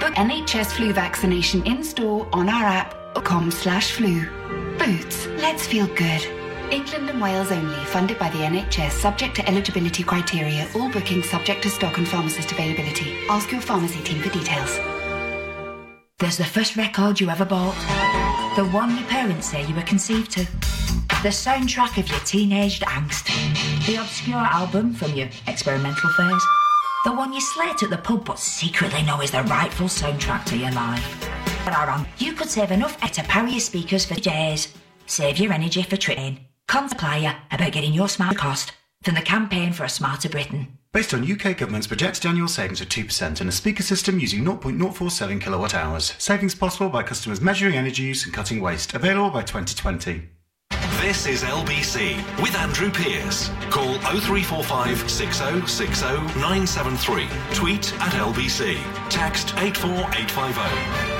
Book NHS flu vaccination in store on our app or com slash flu. Boots, let's feel good. England and Wales only, funded by the NHS, subject to eligibility criteria, all bookings subject to stock and pharmacist availability. Ask your pharmacy team for details. There's the first record you ever bought, the one your parents say you were conceived to, the soundtrack of your teenage angst, the obscure album from your experimental phase, the one you slate at the pub but secretly know is the rightful soundtrack to your life. Aaron, you could save enough to power your speakers for days, save your energy for training, contemplate about getting your smart cost from the campaign for a smarter Britain. Based on UK government's projected annual savings of 2% and a speaker system using 0.047 kilowatt hours. Savings possible by customers measuring energy use and cutting waste. Available by 2020. This is LBC with Andrew Pierce. Call 0345 6060 973. Tweet at LBC. Text 84850.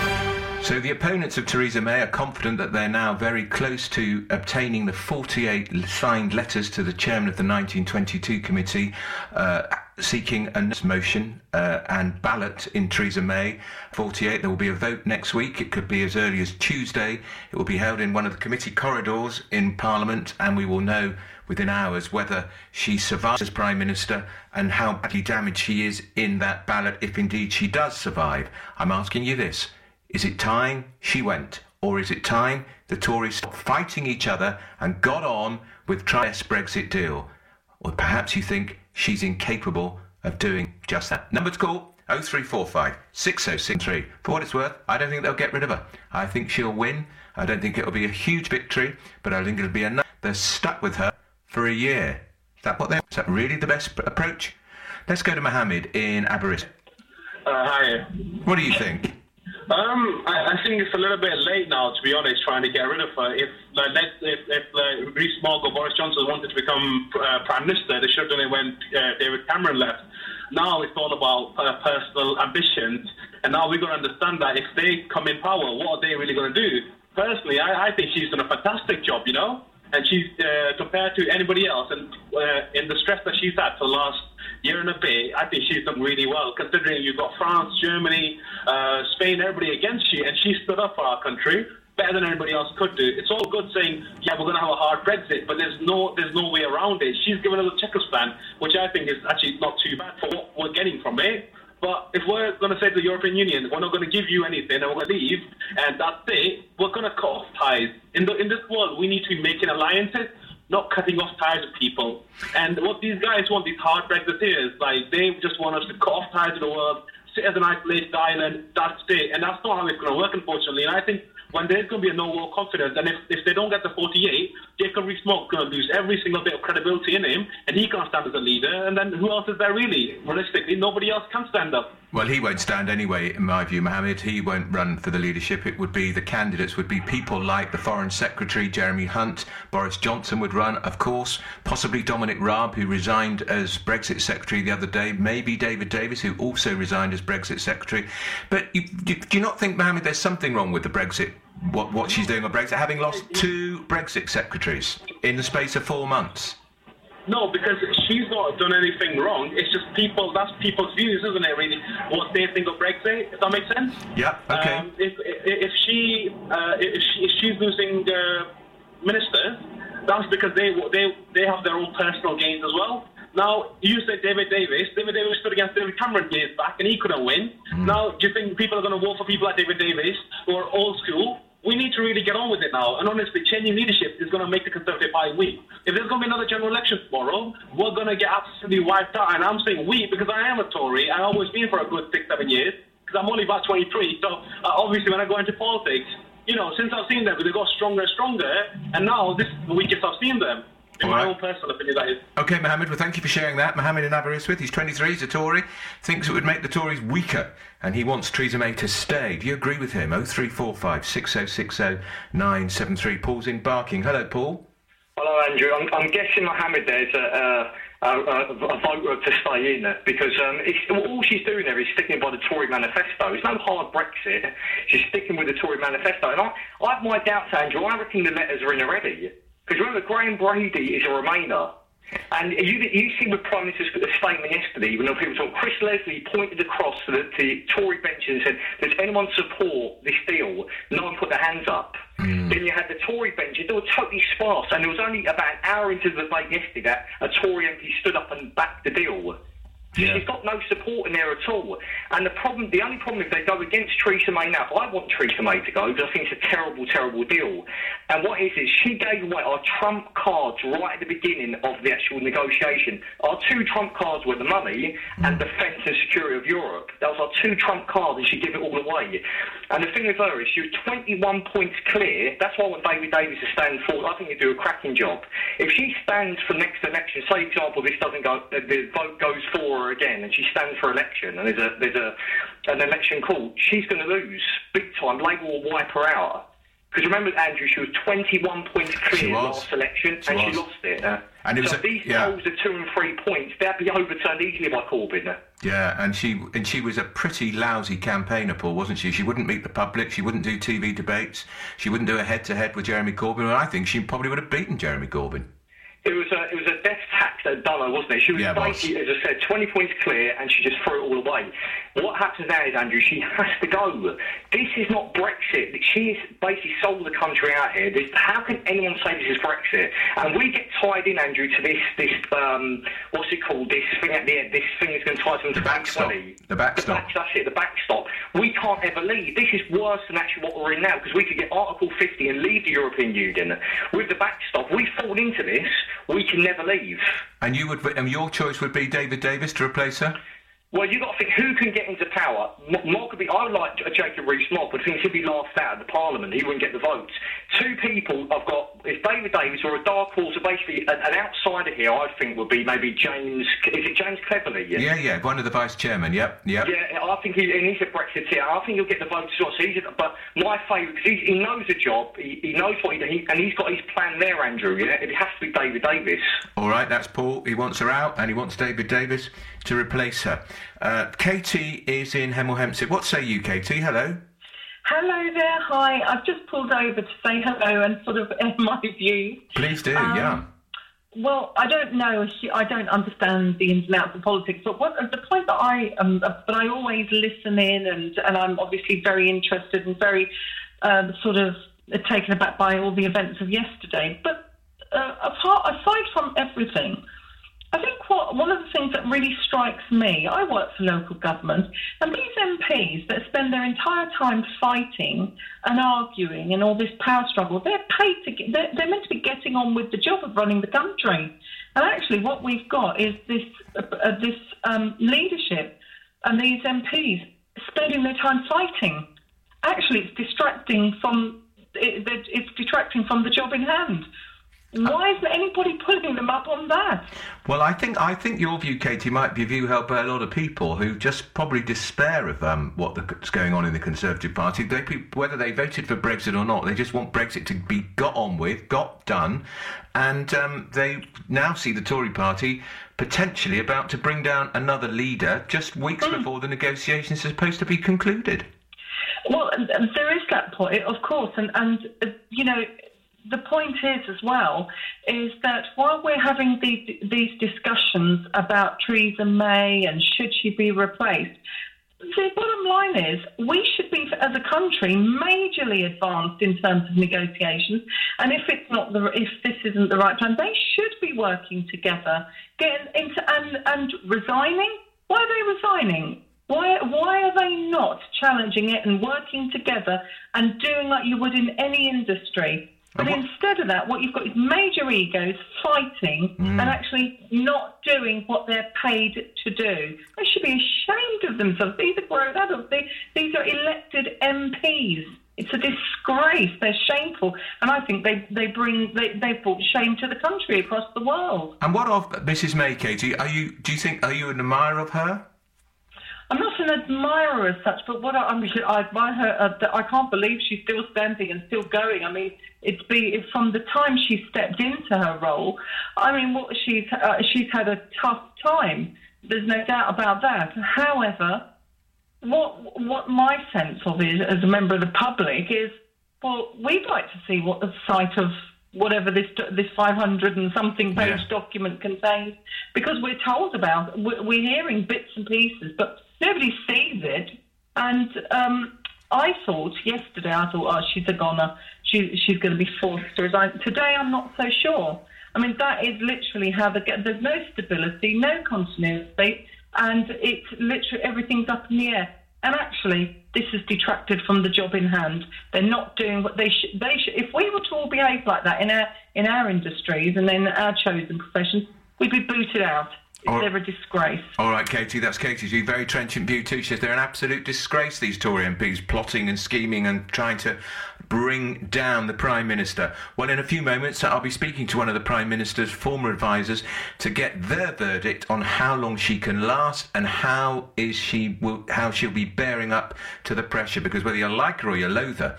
So the opponents of Theresa May are confident that they're now very close to obtaining the 48 signed letters to the chairman of the 1922 committee uh, seeking a motion uh, and ballot in Theresa May. 48. There will be a vote next week. It could be as early as Tuesday. It will be held in one of the committee corridors in Parliament, and we will know within hours whether she survives as Prime Minister and how badly damaged she is in that ballot if indeed she does survive. I'm asking you this. Is it time she went? Or is it time the Tories stopped fighting each other and got on with trying a Brexit deal? Or perhaps you think she's incapable of doing just that. Number to call 0345 6063. For what it's worth, I don't think they'll get rid of her. I think she'll win. I don't think it'll be a huge victory, but I think it'll be enough. They're stuck with her for a year. Is that what they? Is that really the best approach? Let's go to Mohammed in Aberystwyth. Uh, hi. What do you think? Um, I, I think it's a little bit late now, to be honest, trying to get rid of her. If like, let, if, if uh, Reece Mogg or Boris Johnson wanted to become uh, prime minister, they should have done it when uh, David Cameron left. Now it's all about uh, personal ambitions, and now we've got to understand that if they come in power, what are they really going to do? Personally, I, I think she's done a fantastic job, you know, and she's uh, compared to anybody else, and uh, in the stress that she's had for the last year and a bit, I think she's done really well, considering you've got France, Germany, uh, Spain, everybody against you, and she stood up for our country better than anybody else could do. It's all good saying, yeah, we're going to have a hard Brexit, but there's no there's no way around it. She's given us a checkers plan, which I think is actually not too bad for what we're getting from it. But if we're going to say to the European Union, we're not going to give you anything and we're going to leave, and that's it, we're going to cut off ties. In, the, in this world, we need to be making alliances, not cutting off ties with people. And what these guys want, these hard Brexiteers, like, they just want us to cut off ties with the world, sit as an isolated island, that's it. And that's not how it's going to work, unfortunately. And I think when there's going to be a no war confidence, and if, if they don't get the 48, Jacob Rees-Mogg going to lose every single bit of credibility in him, and he can't stand as a leader. And then who else is there really? Realistically, nobody else can stand up. Well, he won't stand anyway, in my view, Mohammed. He won't run for the leadership. It would be the candidates would be people like the Foreign Secretary Jeremy Hunt, Boris Johnson would run, of course, possibly Dominic Raab, who resigned as Brexit Secretary the other day, maybe David Davis, who also resigned as Brexit Secretary. But you, do you not think, Mohammed, there's something wrong with the Brexit? What, what she's doing on Brexit, having lost two Brexit secretaries in the space of four months. No, because she's not done anything wrong. It's just people, that's people's views, isn't it, really? What they think of Brexit, if that makes sense? Yeah, okay. Um, if, if, if she, uh, if, she, if she's losing uh, ministers, that's because they, they, they have their own personal gains as well. Now, you said David Davis. David Davis stood against David Cameron years back, and he couldn't win. Now, do you think people are going to vote for people like David Davis, who are old school? We need to really get on with it now. And honestly, changing leadership is going to make the Conservative Party weak. If there's going to be another general election tomorrow, we're going to get absolutely wiped out. And I'm saying we because I am a Tory. I've always been for a good six, seven years, because I'm only about 23. So uh, obviously, when I go into politics, you know, since I've seen them, they got stronger and stronger. And now this is the weakest I've seen them. In my own personal opinion, that is. Okay, Mohammed, well, thank you for sharing that. Mohammed in Aberystwyth, he's 23, he's a Tory, thinks it would make the Tories weaker, and he wants Theresa May to stay. Do you agree with him? 0345 6060 973. Paul's in Barking. Hello, Paul. Hello, Andrew. I'm, I'm guessing Mohammed there's a, a, a, a voter to stay in because um, it's, all she's doing there is sticking by the Tory manifesto. It's no hard Brexit. She's sticking with the Tory manifesto. And I, I have my doubts, Andrew. I reckon the letters are in already. Because remember, Graham Brady is a Remainer. And you, you see the Prime Minister's the statement yesterday, when people talk, Chris Leslie pointed across to the, to the Tory bench and said, does anyone support this deal? No one put their hands up. Hmm. Then you had the Tory bench, they were totally sparse, and it was only about an hour into the debate yesterday that a Tory MP stood up and backed the deal. She's got no support in there at all. And the problem, the only problem if they go against Theresa May now, I want Theresa May to go because I think it's a terrible, terrible deal. And what is it? She gave away our trump cards right at the beginning of the actual negotiation. Our two trump cards were the money and mm. defence and security of Europe. That was our two trump cards and she gave it all away. And the thing with her is she was 21 points clear. That's why I want David Davis to stand for. I think he'd do a cracking job. If she stands for next election, say, for example, this doesn't go, the the vote goes for her again, and she stands for election, and there's a there's a an election called, she's going to lose big time. Labour will wipe her out. Because remember, Andrew, she was 21 points clear last election, She and was. she lost it. Uh, And it was so a- these yeah. polls are two and three points. They'd be overturned easily by Corbyn. Yeah, and she and she was a pretty lousy campaigner, Paul, wasn't she? She wouldn't meet the public. She wouldn't do TV debates. She wouldn't do a head-to-head with Jeremy Corbyn. And I think she probably would have beaten Jeremy Corbyn. It was a it was a death tax that done wasn't it? She was Yeah, basically, as I said, 20 points clear, and she just threw it all away. What happens now is, Andrew, she has to go. This is not Brexit. She has basically sold the country out here. This, how can anyone say this is Brexit? And we get tied in, Andrew, to this this um, what's it called? This thing at the end. This thing is going to tie us into 2020. The backstop. The back, that's it, the backstop. We can't ever leave. This is worse than actually what we're in now because we could get Article 50 and leave the European Union. With the backstop, we fall into this, we can never leave. And you would, and your choice would be David Davis to replace her. Well, you've got to think who can get into power. M- Mark could be. I would like Jacob Rees-Mogg, but I think he'd be laughed out of the Parliament. He wouldn't get the votes. Two people I've got. If David Davis or a dark horse. So basically, an, an outsider here, I think, would be maybe James. Is it James Cleverly? Yeah, yeah, one of the vice chairmen. Yep, yep. Yeah, I think he, and he's a Brexiteer. I think he'll get the votes as well. So he's, but my favourite because he, he knows the job. He, he knows what he, he and he's got his plan there, Andrew. Yeah, it has to be David Davis. All right, that's Paul. He wants her out, and he wants David Davis to replace her. Uh, Katie is in Hemel Hempstead. What say you, Katie? Hello. Hello there, hi. I've just pulled over to say hello and sort of [laughs] air my views. Please do. Um, yeah. Well, I don't know. I don't understand the ins and outs of politics, but what the point that I um, but I always listen in, and and I'm obviously very interested and very um, sort of taken aback by all the events of yesterday. But uh, apart, aside from everything, I think what, one of the things that really strikes me, I work for local government, and these MPs that spend their entire time fighting and arguing and all this power struggle, they're paid to get, they're, they're meant to be getting on with the job of running the country. And actually, what we've got is this uh, this um, leadership and these MPs spending their time fighting. Actually, it's distracting from it- it's detracting from the job in hand. Why isn't anybody putting them up on that? Well, I think I think your view, Katie, might be a view held by a lot of people who just probably despair of um, what's going on in the Conservative Party. They, whether they voted for Brexit or not, they just want Brexit to be got on with, got done, and um, they now see the Tory Party potentially about to bring down another leader just weeks before the negotiations are supposed to be concluded. Well, there is that point, of course, and and uh, you know, the point is as well is that while we're having these these discussions about Theresa May and should she be replaced, the bottom line is we should be, as a country, majorly advanced in terms of negotiations. And if it's not the, if this isn't the right time, they should be working together, getting into and and resigning. Why are they resigning? Why why are they not challenging it and working together and doing like you would in any industry? But instead of that, what you've got is major egos fighting Mm. and actually not doing what they're paid to do. They should be ashamed of themselves. These are grown adults. They, these are elected MPs. It's a disgrace. They're shameful, and I think they they bring they they brought shame to the country across the world. And what of Mrs May, Katie? Are you? Do you think? Are you an admirer of her? I'm not an admirer as such, but what I, I, mean, I admire her. Uh, I can't believe she's still standing and still going. I mean, it's be it's from the time she stepped into her role. I mean, what she's uh, she's had a tough time. There's no doubt about that. However, what what my sense of is, as a member of the public, is well, we'd like to see what the site of whatever this this 500 and something page document contains, because we're told about, we're hearing bits and pieces, but nobody sees it. And um, I thought yesterday, I thought, oh, she's a goner. She, she's going to be forced to resign. Today, I'm not so sure. I mean, that is literally how the, there's no stability, no continuity, and it's literally everything's up in the air. And actually, this has detracted from the job in hand. They're not doing what they should. They should. If we were to all behave like that in our in our industries and in our chosen professions, we'd be booted out. Is there a disgrace? All right, Katie, that's Katie's view. Very trenchant view, too. She says they're an absolute disgrace, these Tory MPs, plotting and scheming and trying to bring down the Prime Minister. Well, in a few moments, I'll be speaking to one of the Prime Minister's former advisers to get their verdict on how long she can last and how is she will, how she'll be bearing up to the pressure. Because whether you like her or you loathe her,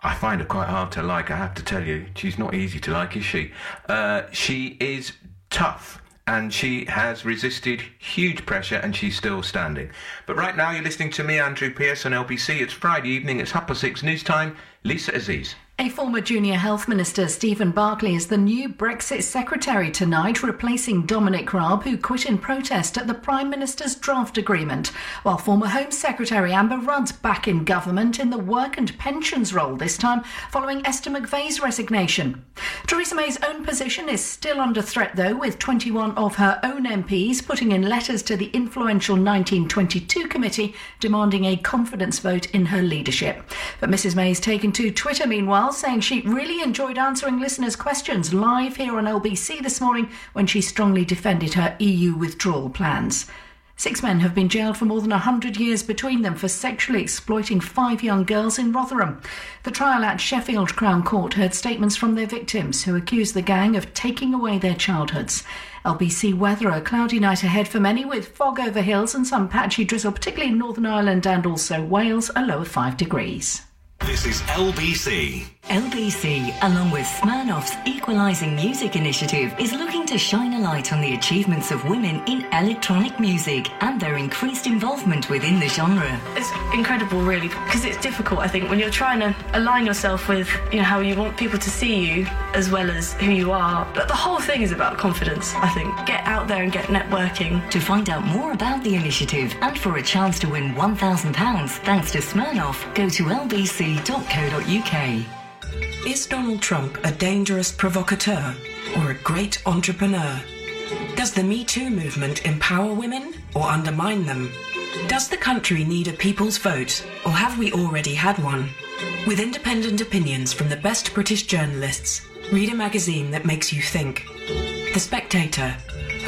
I find her quite hard to like, I have to tell you. She's not easy to like, is she? Uh, she is tough and she has resisted huge pressure and she's still standing. But right now you're listening to me, Andrew Pierce, on LBC. It's Friday evening, it's Upper Six News Time. Lisa Aziz. A former junior health minister, Stephen Barclay, is the new Brexit secretary tonight, replacing Dominic Raab, who quit in protest at the Prime Minister's draft agreement, while former Home Secretary Amber Rudd's back in government in the work and pensions role this time, following Esther McVeigh's resignation. Theresa May's own position is still under threat, though, with 21 of her own MPs putting in letters to the influential 1922 committee demanding a confidence vote in her leadership. But Mrs May May's taken to Twitter, meanwhile, saying she really enjoyed answering listeners' questions live here on LBC this morning when she strongly defended her EU withdrawal plans. Six men have been jailed for more than 100 years between them for sexually exploiting five young girls in Rotherham. The trial at Sheffield Crown Court heard statements from their victims who accused the gang of taking away their childhoods. LBC weather, a cloudy night ahead for many with fog over hills and some patchy drizzle, particularly in Northern Ireland and also Wales, a low of 5 degrees. This is LBC. LBC, along with Smirnoff's Equalising Music Initiative, is looking to shine a light on the achievements of women in electronic music and their increased involvement within the genre. It's incredible, really, because it's difficult. I think when you're trying to align yourself with, you know, how you want people to see you as well as who you are. But the whole thing is about confidence. I think get out there and get networking. To find out more about the initiative and for a chance to win £1,000 thanks to Smirnoff, go to Is Donald Trump a dangerous provocateur or a great entrepreneur? Does the Me Too movement empower women or undermine them? Does the country need a people's vote or have we already had one? With independent opinions from the best British journalists, read a magazine that makes you think. The Spectator.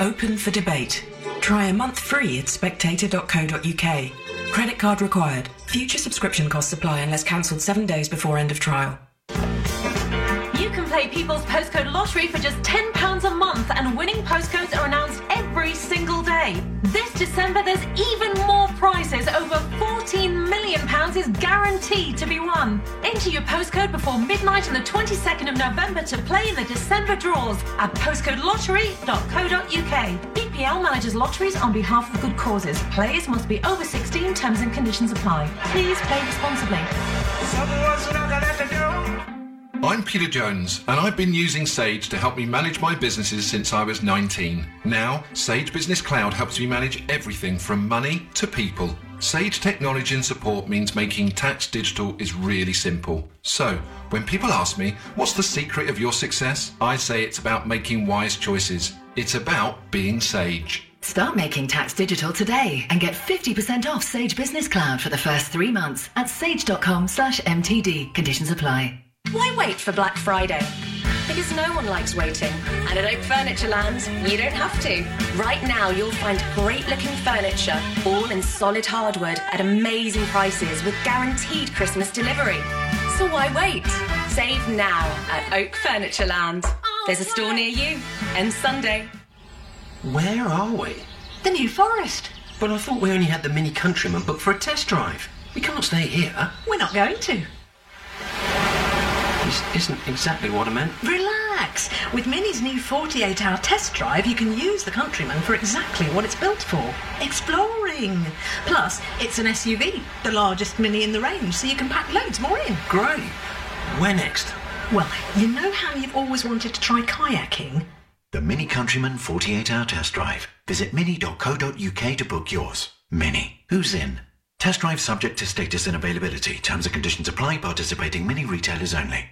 Open for debate. Try a month free at spectator.co.uk. Credit card required. Future subscription costs apply unless cancelled seven days before end of trial. Play People's Postcode Lottery for just £10 a month, and winning postcodes are announced every single day. This December, there's even more prizes. Over £14 million is guaranteed to be won. Enter your postcode before midnight on the 22nd of November to play in the December draws at postcodelottery.co.uk. BPL manages lotteries on behalf of good causes. Players must be over 16, terms and conditions apply. Please play responsibly. I'm Peter Jones, and I've been using Sage to help me manage my businesses since I was 19. Now, Sage Business Cloud helps me manage everything from money to people. Sage technology and support means making tax digital is really simple. So, when people ask me, what's the secret of your success? I say it's about making wise choices. It's about being Sage. Start making tax digital today and get 50% off Sage Business Cloud for the first three months at sage.com slash MTD. Conditions apply. Why wait for Black Friday? Because no one likes waiting. And at Oak Furniture Lands, you don't have to. Right now, you'll find great looking furniture, all in solid hardwood at amazing prices with guaranteed Christmas delivery. So why wait? Save now at Oak Furniture Land. There's a store near you. And Sunday. Where are we? The New Forest. But I thought we only had the Mini Countryman booked for a test drive. We can't stay here. We're not going to. This isn't exactly what I meant. Relax. With Mini's new 48 hour test drive, you can use the Countryman for exactly what it's built for exploring. Plus, it's an SUV, the largest Mini in the range, so you can pack loads more in. Great. Where next? Well, you know how you've always wanted to try kayaking? The Mini Countryman 48 hour test drive. Visit mini.co.uk to book yours. Mini. Who's in? Test drive subject to status and availability. Terms and conditions apply. Participating Mini retailers only.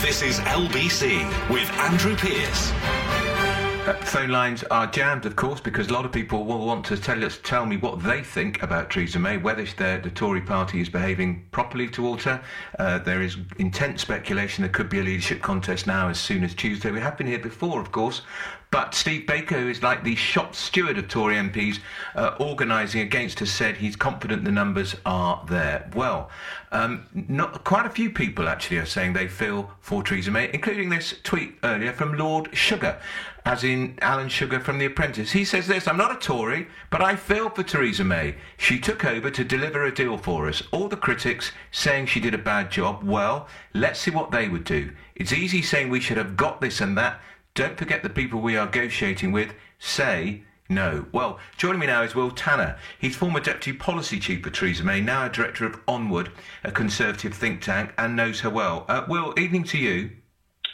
This is LBC with Andrew Pierce. Phone lines are jammed, of course, because a lot of people will want to tell us, tell me what they think about Theresa May, whether the, Tory party is behaving properly towards her. Uh, there is intense speculation there could be a leadership contest now as soon as Tuesday. We have been here before, of course, But Steve Baker, who is like the shop steward of Tory MPs uh, organising against her, said he's confident the numbers are there. Well, um, not quite a few people actually are saying they feel for Theresa May, including this tweet earlier from Lord Sugar, as in Alan Sugar from The Apprentice. He says this: "I'm not a Tory, but I feel for Theresa May. She took over to deliver a deal for us. All the critics saying she did a bad job. Well, let's see what they would do. It's easy saying we should have got this and that." Don't forget the people we are negotiating with say no. Well, joining me now is Will Tanner. He's former Deputy Policy Chief for Theresa May, now a Director of Onward, a Conservative think tank, and knows her well. Uh, Will, evening to you.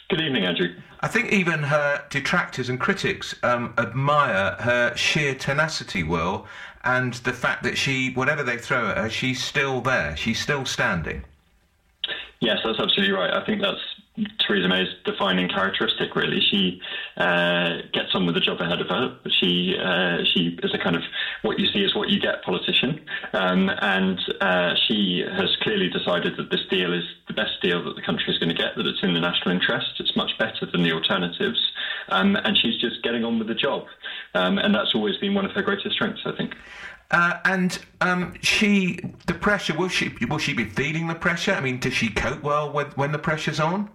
Good evening, Andrew. I think even her detractors and critics um, admire her sheer tenacity, Will, and the fact that she, whatever they throw at her, she's still there. She's still standing. Yes, that's absolutely right. I think that's Theresa May's defining characteristic. Really, she uh, gets on with the job ahead of her. She uh, she is a kind of what you see is what you get politician, um, and uh, she has clearly decided that this deal is the best deal that the country is going to get. That it's in the national interest. It's much better than the alternatives, um, and she's just getting on with the job. Um, and that's always been one of her greatest strengths, I think. Uh, and um, she, the pressure, will she will she be feeling the pressure? I mean, does she cope well with, when the pressure's on?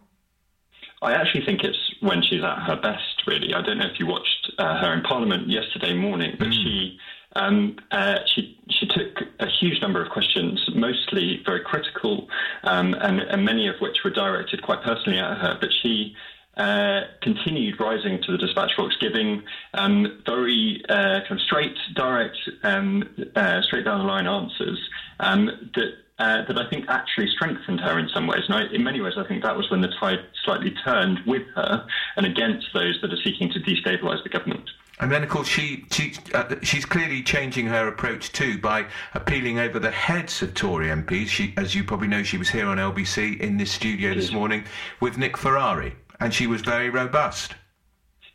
I actually think it's when she's at her best, really. I don't know if you watched uh, her in Parliament yesterday morning, but mm. she um, uh, she she took a huge number of questions, mostly very critical, um, and, and, many of which were directed quite personally at her. But she uh, continued rising to the dispatch box, giving um, very uh, kind of straight, direct, um, uh, straight down the line answers um, that uh, that I think actually strengthened her in some ways. And I, in many ways, I think that was when the tide slightly turned with her and against those that are seeking to destabilise the government. And then, of course, she, she uh, she's clearly changing her approach too by appealing over the heads of Tory MPs. She, as you probably know, she was here on LBC in this studio this morning with Nick Ferrari, and she was very robust.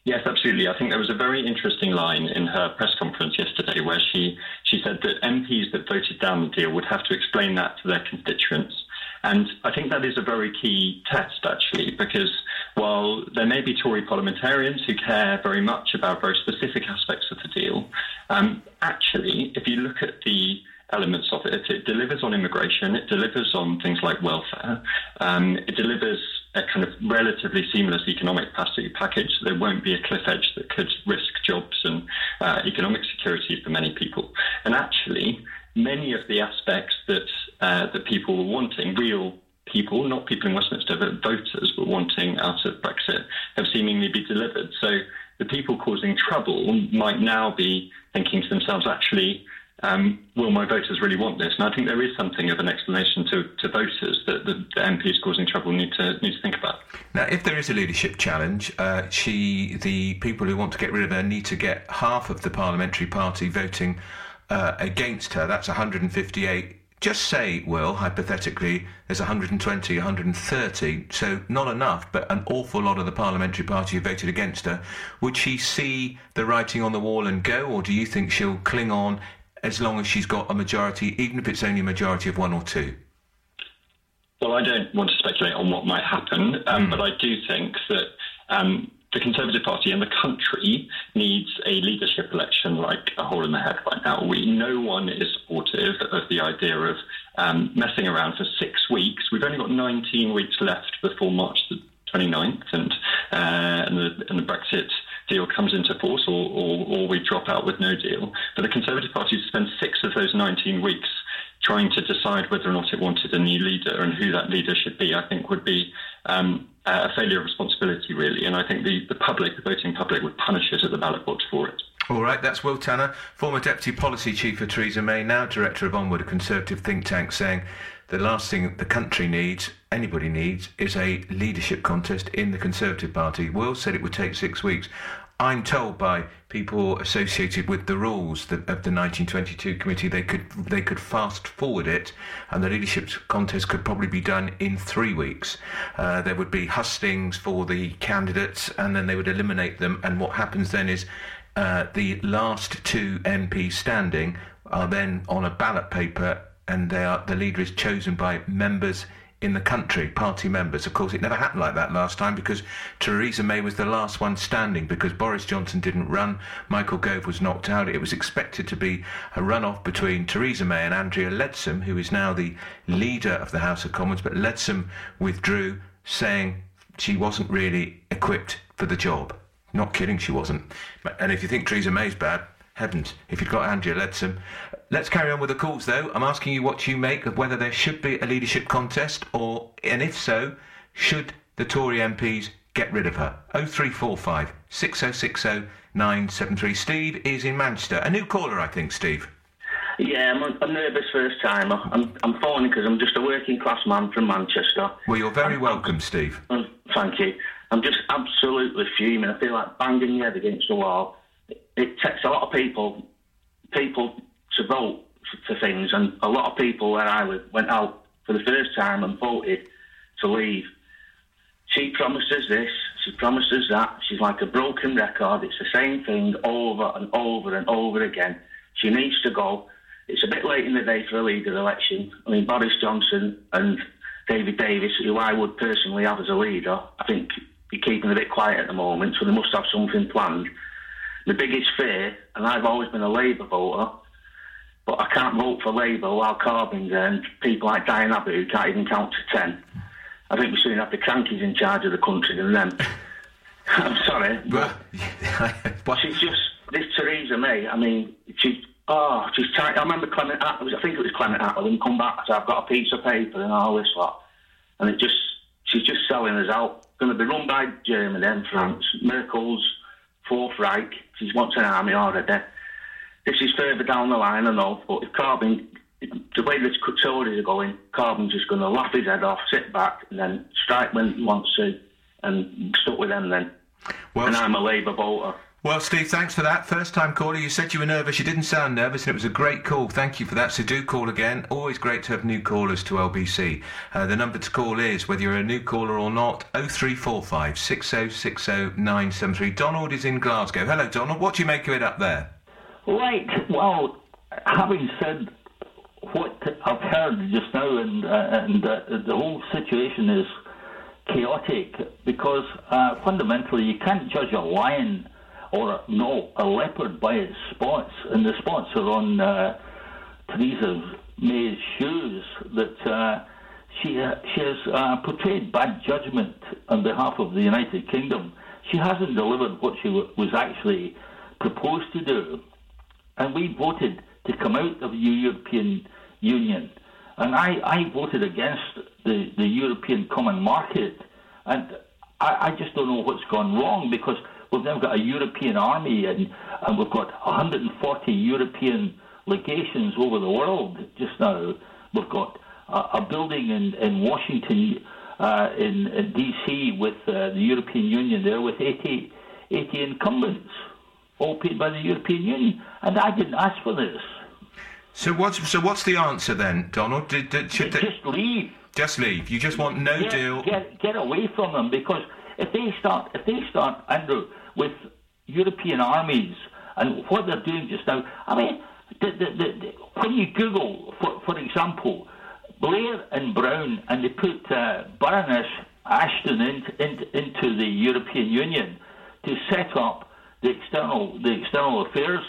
Yes, absolutely. I think there was a very interesting line in her press conference yesterday where she, she said that MPs that voted down the deal would have to explain that to their constituents. And I think that is a very key test, actually, because while there may be Tory parliamentarians who care very much about very specific aspects of the deal, um, actually, if you look at the elements of it, it delivers on immigration, it delivers on things like welfare, um, it delivers a kind of relatively seamless economic package. There won't be a cliff edge that could risk jobs and uh, economic security for many people. And actually, many of the aspects that uh, that people were wanting, real people, not people in Westminster, but voters were wanting out of Brexit, have seemingly been delivered. So the people causing trouble might now be thinking to themselves, actually, um, will my voters really want this? And I think there is something of an explanation to, to voters that the, the MPs causing trouble need to need to think about. Now, if there is a leadership challenge, uh, she, the people who want to get rid of her need to get half of the parliamentary party voting uh, against her. That's 158 just say, Will, hypothetically, there's 120, 130, so not enough, but an awful lot of the parliamentary party voted against her. Would she see the writing on the wall and go, or do you think she'll cling on as long as she's got a majority, even if it's only a majority of one or two? Well, I don't want to speculate on what might happen, um, mm. but I do think that um, the Conservative Party and the country needs a leadership election like a hole in the head right now. We no one is supportive of the idea of um, messing around for six weeks. We've only got 19 weeks left before March the 29th, and, uh, and, the, and the Brexit deal comes into force or, or, or we drop out with no deal. But the Conservative Party spent six of those 19 weeks trying to decide whether or not it wanted a new leader and who that leader should be, I think would be um, a failure of responsibility, really. And I think the, the public, the voting public, would punish it at the ballot box for it. All right, that's Will Tanner, former Deputy Policy Chief for Theresa May, now Director of Onward, a Conservative think tank, saying the last thing the country needs, anybody needs, is a leadership contest in the Conservative Party. Will said it would take six weeks. I'm told by people associated with the rules of the 1922 committee they could they could fast forward it, and the leadership contest could probably be done in three weeks. Uh, there would be hustings for the candidates, and then they would eliminate them. And what happens then is uh, the last two MPs standing are then on a ballot paper and they are, the leader is chosen by members in the country, party members. Of course, it never happened like that last time because Theresa May was the last one standing because Boris Johnson didn't run. Michael Gove was knocked out. It was expected to be a runoff between Theresa May and Andrea Leadsom, who is now the leader of the House of Commons, but Leadsom withdrew, saying she wasn't really equipped for the job. Not kidding, she wasn't. And if you think Theresa May's bad, heavens, if you've got Andrea Leadsom. Let's carry on with the calls, though. I'm asking you what you make of whether there should be a leadership contest, or, and if so, should the Tory MPs get rid of her? 0345 6060 973. Steve is in Manchester. A new caller, I think, Steve. Yeah, I'm a, a nervous first timer. I'm, I'm phoning because I'm just a working class man from Manchester. Well, you're very welcome, Steve. Thank you. I'm just absolutely fuming. I feel like banging your head against the wall. It, it takes a lot of people, people to vote for, things, and a lot of people where I live went out for the first time and voted to leave. She promises this, she promises that. She's like a broken record. It's the same thing over and over and over again. She needs to go. It's a bit late in the day for a leader election. I mean, Boris Johnson and David Davis, who I would personally have as a leader, I think you're keeping a bit quiet at the moment, so they must have something planned. The biggest fear, and I've always been a Labour voter, but I can't vote for Labour while Corbyn's there and people like Diane Abbott who can't even count to ten. I think we soon have the crankies in charge of the country than them. [laughs] I'm sorry, but [laughs] she's just this Theresa May. I mean, she's oh, she's tight. I remember Clement. I think it was Clement Attlee. come back, so I've got a piece of paper and all this lot, and it just she's just selling us out. Going to be run by Germany and France. Merkel's Fourth Reich. She wants an army already. This is further down the line, I know, but if Corbyn, the way the Tories are going, Corbyn's just going to laugh his head off, sit back, and then strike when he wants to, and stuck with them then. Well, and I'm a Labour voter. Well, Steve, thanks for that. First time caller. You said you were nervous. You didn't sound nervous, and it was a great call. Thank you for that. So do call again. Always great to have new callers to LBC. Uh, the number to call is, whether you're a new caller or not, 0345 6060 973. Donald is in Glasgow. Hello, Donald. What do you make of it up there? Right. Well, having said what I've heard just now, and uh, and uh, the whole situation is chaotic because uh, fundamentally you can't judge a lion or no a leopard by its spots, and the spots are on uh, Theresa May's shoes that. Uh, she, she has uh, portrayed bad judgment on behalf of the United Kingdom. She hasn't delivered what she was actually proposed to do and we voted to come out of the European Union. And I, I voted against the, the European Common Market. And I, I just don't know what's gone wrong because we've now got a European army and, and we've got 140 European legations over the world just now. We've got a, a building in, in Washington, uh, in, in DC, with uh, the European Union there with 80, 80 incumbents all paid by the European Union, and I didn't ask for this. So what's so what's the answer then, Donald? Did, did, should just they, leave. Just leave. You just want no get, deal. Get get away from them because if they start if they start Andrew with European armies and what they're doing just now, I mean, the, the, the, when you Google, for for example, Blair and Brown, and they put uh, Baroness Ashton in, in, into the European Union to set up the external the external affairs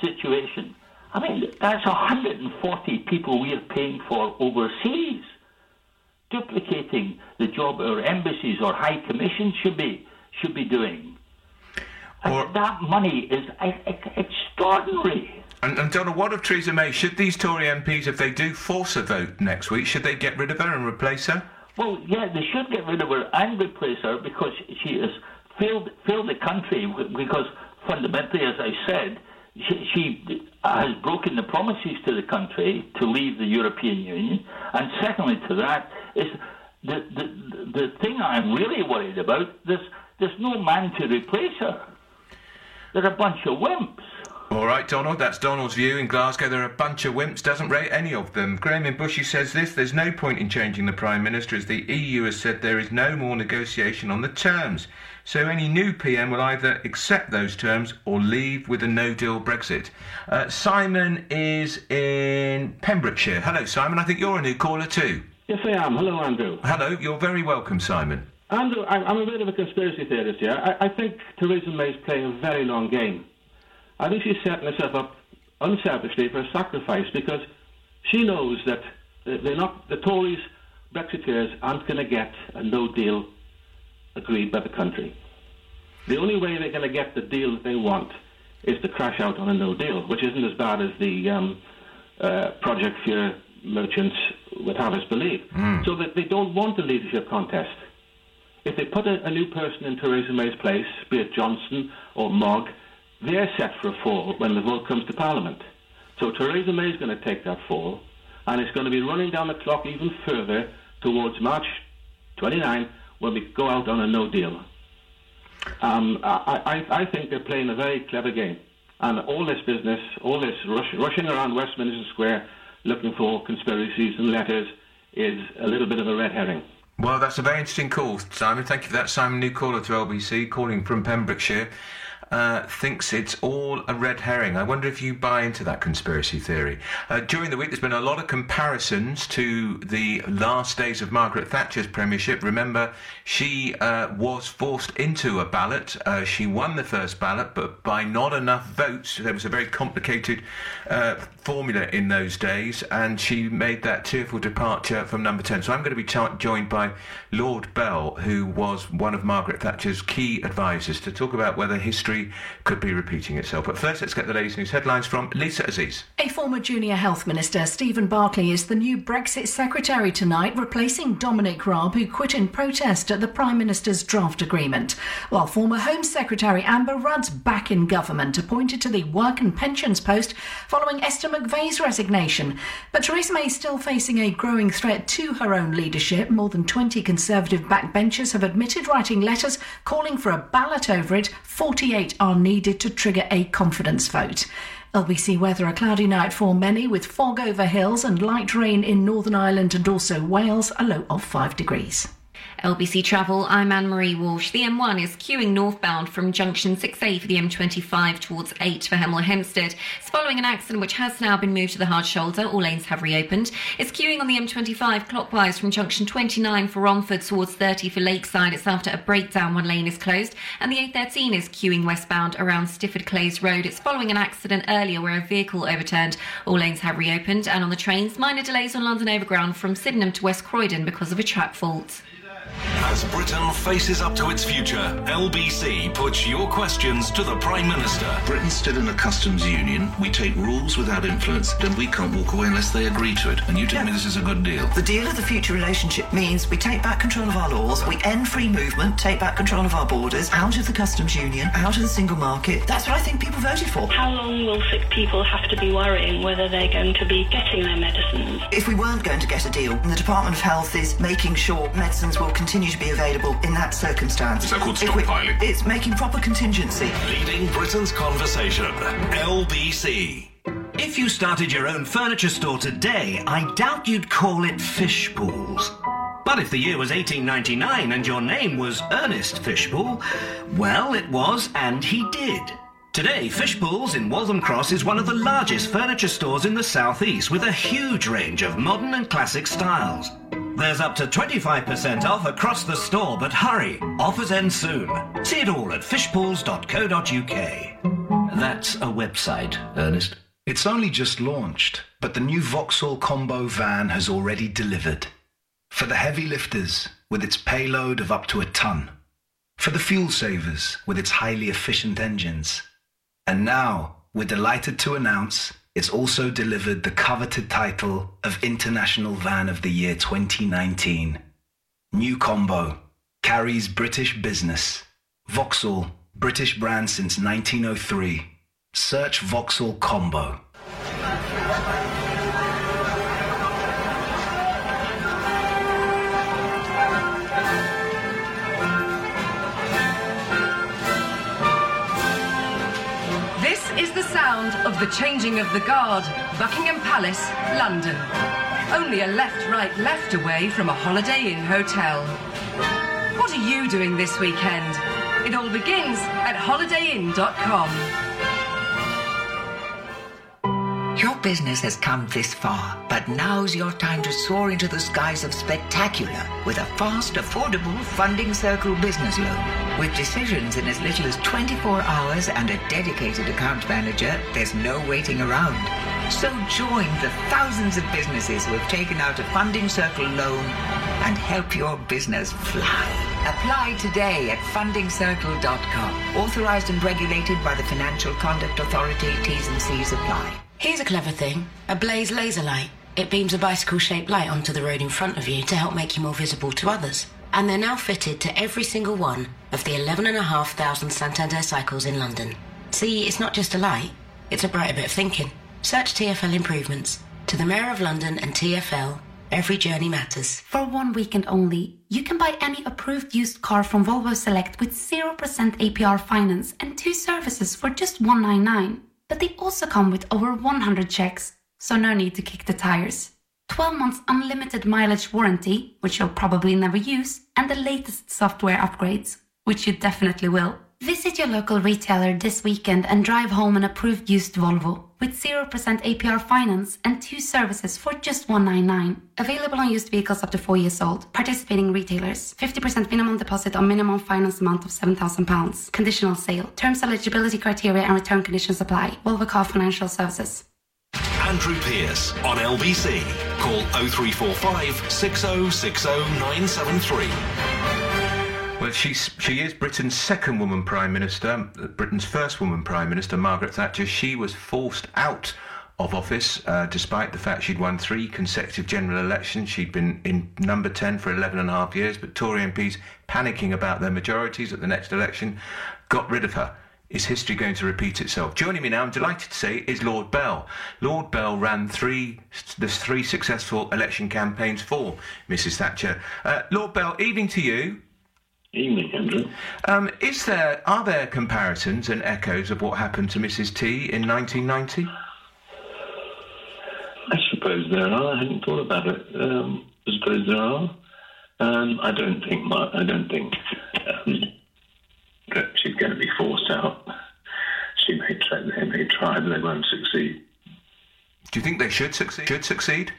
situation. I mean, that's 140 people we are paying for overseas, duplicating the job our embassies or high commissions should be should be doing. And that money is extraordinary. And, and Donald, what of Theresa May? Should these Tory MPs, if they do force a vote next week, should they get rid of her and replace her? Well, yeah, they should get rid of her and replace her because she is failed failed the country because fundamentally, as I said, she, she, has broken the promises to the country to leave the European Union, and secondly to that is the the the thing I'm really worried about. There's there's no man to replace her. They're a bunch of wimps. All right, Donald, that's Donald's view. In Glasgow, there are a bunch of wimps, doesn't rate any of them. Graham in Bushey says this there's no point in changing the Prime Minister, as the EU has said there is no more negotiation on the terms. So any new PM will either accept those terms or leave with a no deal Brexit. Uh, Simon is in Pembrokeshire. Hello, Simon. I think you're a new caller too. Yes, I am. Hello, Andrew. Hello, you're very welcome, Simon. Andrew, I'm, a bit of a conspiracy theorist here. I, I think Theresa May is playing a very long game. I think she's setting herself up unselfishly for a sacrifice because she knows that they're not, the Tories, Brexiteers, aren't going to get a no deal agreed by the country. The only way they're going to get the deal that they want is to crash out on a no deal, which isn't as bad as the um, uh, Project Fear merchants would have us believe. Hmm. So that they don't want a leadership contest. If they put a, a new person in Theresa May's place, be it Johnson or Mogg, they're set for a fall when the vote comes to Parliament. So Theresa May's going to take that fall, and it's going to be running down the clock even further towards March 29 when we go out on a no deal. Um, I, I, I think they're playing a very clever game. And all this business, all this rush, rushing around Westminster Square looking for conspiracies and letters is a little bit of a red herring. Well, that's a very interesting call, Simon. Thank you for that. Simon, new caller to LBC, calling from Pembrokeshire, uh, thinks it's all a red herring. I wonder if you buy into that conspiracy theory. Uh, during the week, there's been a lot of comparisons to the last days of Margaret Thatcher's premiership. Remember, she uh, was forced into a ballot. Uh, she won the first ballot, but by not enough votes. There was a very complicated uh, formula in those days, and she made that tearful departure from number 10. So I'm going to be joined by Lord Bell, who was one of Margaret Thatcher's key advisors, to talk about whether history could be repeating itself. But first, let's get the latest news headlines from Lisa Aziz. A former junior health minister, Stephen Barclay, is the new Brexit secretary tonight, replacing Dominic Raab, who quit in protest at the Prime Minister's draft agreement. While former Home Secretary Amber Rudd's back in government, appointed to the Work and Pensions post following Esther McVeigh's resignation. But Theresa May is still facing a growing threat to her own leadership. More than 20 Conservative backbenchers have admitted writing letters calling for a ballot over it. 48 are needed to trigger a confidence vote. LBC weather a cloudy night for many with fog over hills and light rain in Northern Ireland and also Wales, a low of 5 degrees. LBC Travel, I'm Anne Marie Walsh. The M1 is queuing northbound from junction 6A for the M25 towards 8 for Hemel Hempstead. It's following an accident which has now been moved to the hard shoulder. All lanes have reopened. It's queuing on the M25 clockwise from junction 29 for Romford towards 30 for Lakeside. It's after a breakdown, one lane is closed. And the A13 is queuing westbound around Stifford Clays Road. It's following an accident earlier where a vehicle overturned. All lanes have reopened. And on the trains, minor delays on London Overground from Sydenham to West Croydon because of a track fault. As Britain faces up to its future, LBC puts your questions to the Prime Minister. Britain's still in a customs union. We take rules without influence, and we can't walk away unless they agree to it. And you tell me this is a good deal. The deal of the future relationship means we take back control of our laws, we end free movement, take back control of our borders, out of the customs union, out of the single market. That's what I think people voted for. How long will sick people have to be worrying whether they're going to be getting their medicines? If we weren't going to get a deal, the Department of Health is making sure medicines will continue to be available in that circumstance. Is that called If we- stockpiling? It's making proper contingency. Leading Britain's conversation. LBC. If you started your own furniture store today, I doubt you'd call it Fishpools. But if the year was 1899 and your name was Ernest Fishpool, well, it was, and he did. Today, Fishpools in Waltham Cross is one of the largest furniture stores in the southeast with a huge range of modern and classic styles. There's up to 25% off across the store, but hurry, offers end soon. See it all at fishpools.co.uk. That's a website, Ernest. It's only just launched, but the new Vauxhall Combo van has already delivered. For the heavy lifters, with its payload of up to a ton. For the fuel savers, with its highly efficient engines. And now, we're delighted to announce it's also delivered the coveted title of International Van of the Year 2019. New Combo carries British business. Vauxhall, British brand since 1903. Search Vauxhall Combo. Is the sound of the changing of the guard, Buckingham Palace, London. Only a left, right, left away from a Holiday Inn hotel. What are you doing this weekend? It all begins at holidayinn.com. Your business has come this far, but now's your time to soar into the skies of spectacular with a fast, affordable Funding Circle business loan. With decisions in as little as 24 hours and a dedicated account manager, there's no waiting around. So join the thousands of businesses who have taken out a Funding Circle loan and help your business fly. Apply today at fundingcircle.com. Authorized and regulated by the Financial Conduct Authority. T's and C's apply. Here's a clever thing a Blaze laser light. It beams a bicycle shaped light onto the road in front of you to help make you more visible to others. And they're now fitted to every single one of the 11,500 Santander cycles in London. See, it's not just a light, it's a brighter bit of thinking. Search TFL improvements. To the Mayor of London and TFL, every journey matters. For one weekend only, you can buy any approved used car from Volvo Select with 0% APR finance and two services for just 199 But they also come with over 100 checks, so no need to kick the tires. 12 months unlimited mileage warranty, which you'll probably never use, and the latest software upgrades, which you definitely will. Visit your local retailer this weekend and drive home an approved used Volvo with 0% APR finance and two services for just 199 Available on used vehicles up to 4 years old. Participating retailers. 50% minimum deposit on minimum finance amount of £7,000. Conditional sale. Terms, eligibility criteria and return conditions apply. Volvo Car Financial Services. Andrew Pierce on LBC. Call 0345 6060 973. Well, she's, she is Britain's second woman prime minister. Britain's first woman prime minister, Margaret Thatcher. She was forced out of office uh, despite the fact she'd won three consecutive general elections. She'd been in number 10 for 11 and a half years, but Tory MPs panicking about their majorities at the next election got rid of her. Is history going to repeat itself? Joining me now, I'm delighted to say, is Lord Bell. Lord Bell ran three, there's three successful election campaigns for Mrs. Thatcher. Uh, Lord Bell, evening to you. Evening, Andrew. Um, is there are there comparisons and echoes of what happened to Mrs. T in 1990? I suppose there are. I hadn't thought about it. Um, I suppose there are. Um, I don't think. My, I don't think um, that she's going to be forced out. She may try. They may try, but they won't succeed. Do you think they should succeed? Should succeed?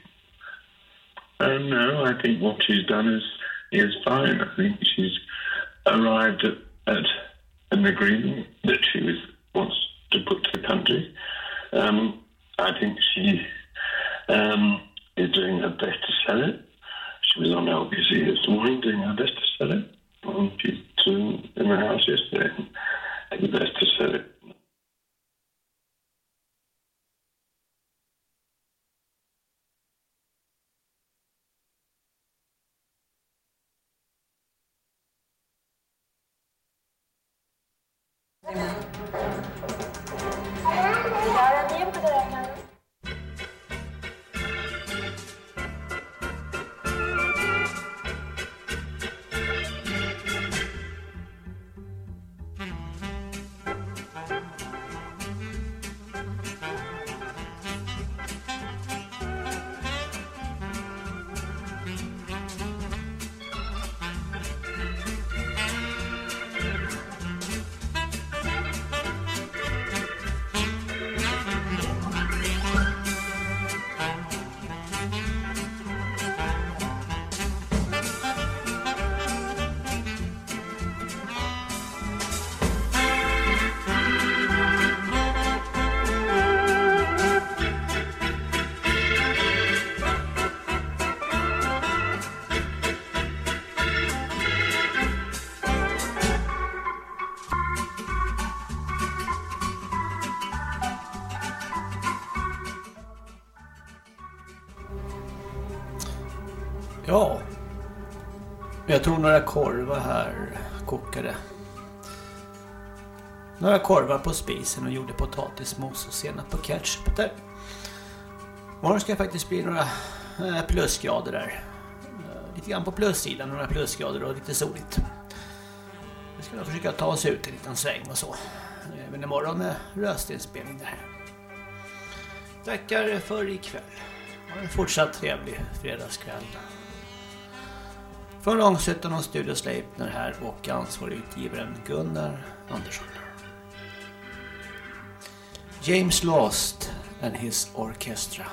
Uh, no, I think what she's done is is fine. I think she's arrived at, at an agreement that she was wants to put to the country. Um, I think she um, is doing her best to sell it. She was on LBC this morning doing her best to sell it. Um, she's in the house yesterday, doing the best to sell it. Thank you. Jag tror några korvar här, kokade. Några korvar på spisen och gjorde potatismos och senap på ketchup där. Imorgon ska det faktiskt bli några eh, plusgrader där. Eh, lite grann på plussidan, några plusgrader och lite soligt. Vi ska försöka ta oss ut en liten sväng och så. Eh, Även imorgon med röstinspelning där. Tackar för ikväll. Ha en fortsatt trevlig fredagskväll. Från Långshyttan och Studio Sleipner här och ansvarig utgivaren Gunnar Andersson. James Lost and his orchestra.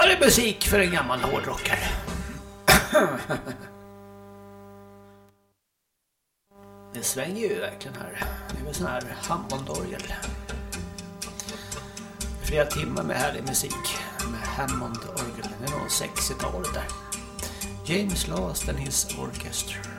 Ja, det är musik för en gammal hårdrockare. [clears throat] Det svänger ju verkligen här. Det är väl sån här Hammondorgel. Flera timmar med härlig musik med Hammondorgel. Det är nog 60-talet där. James Last and his orchestra.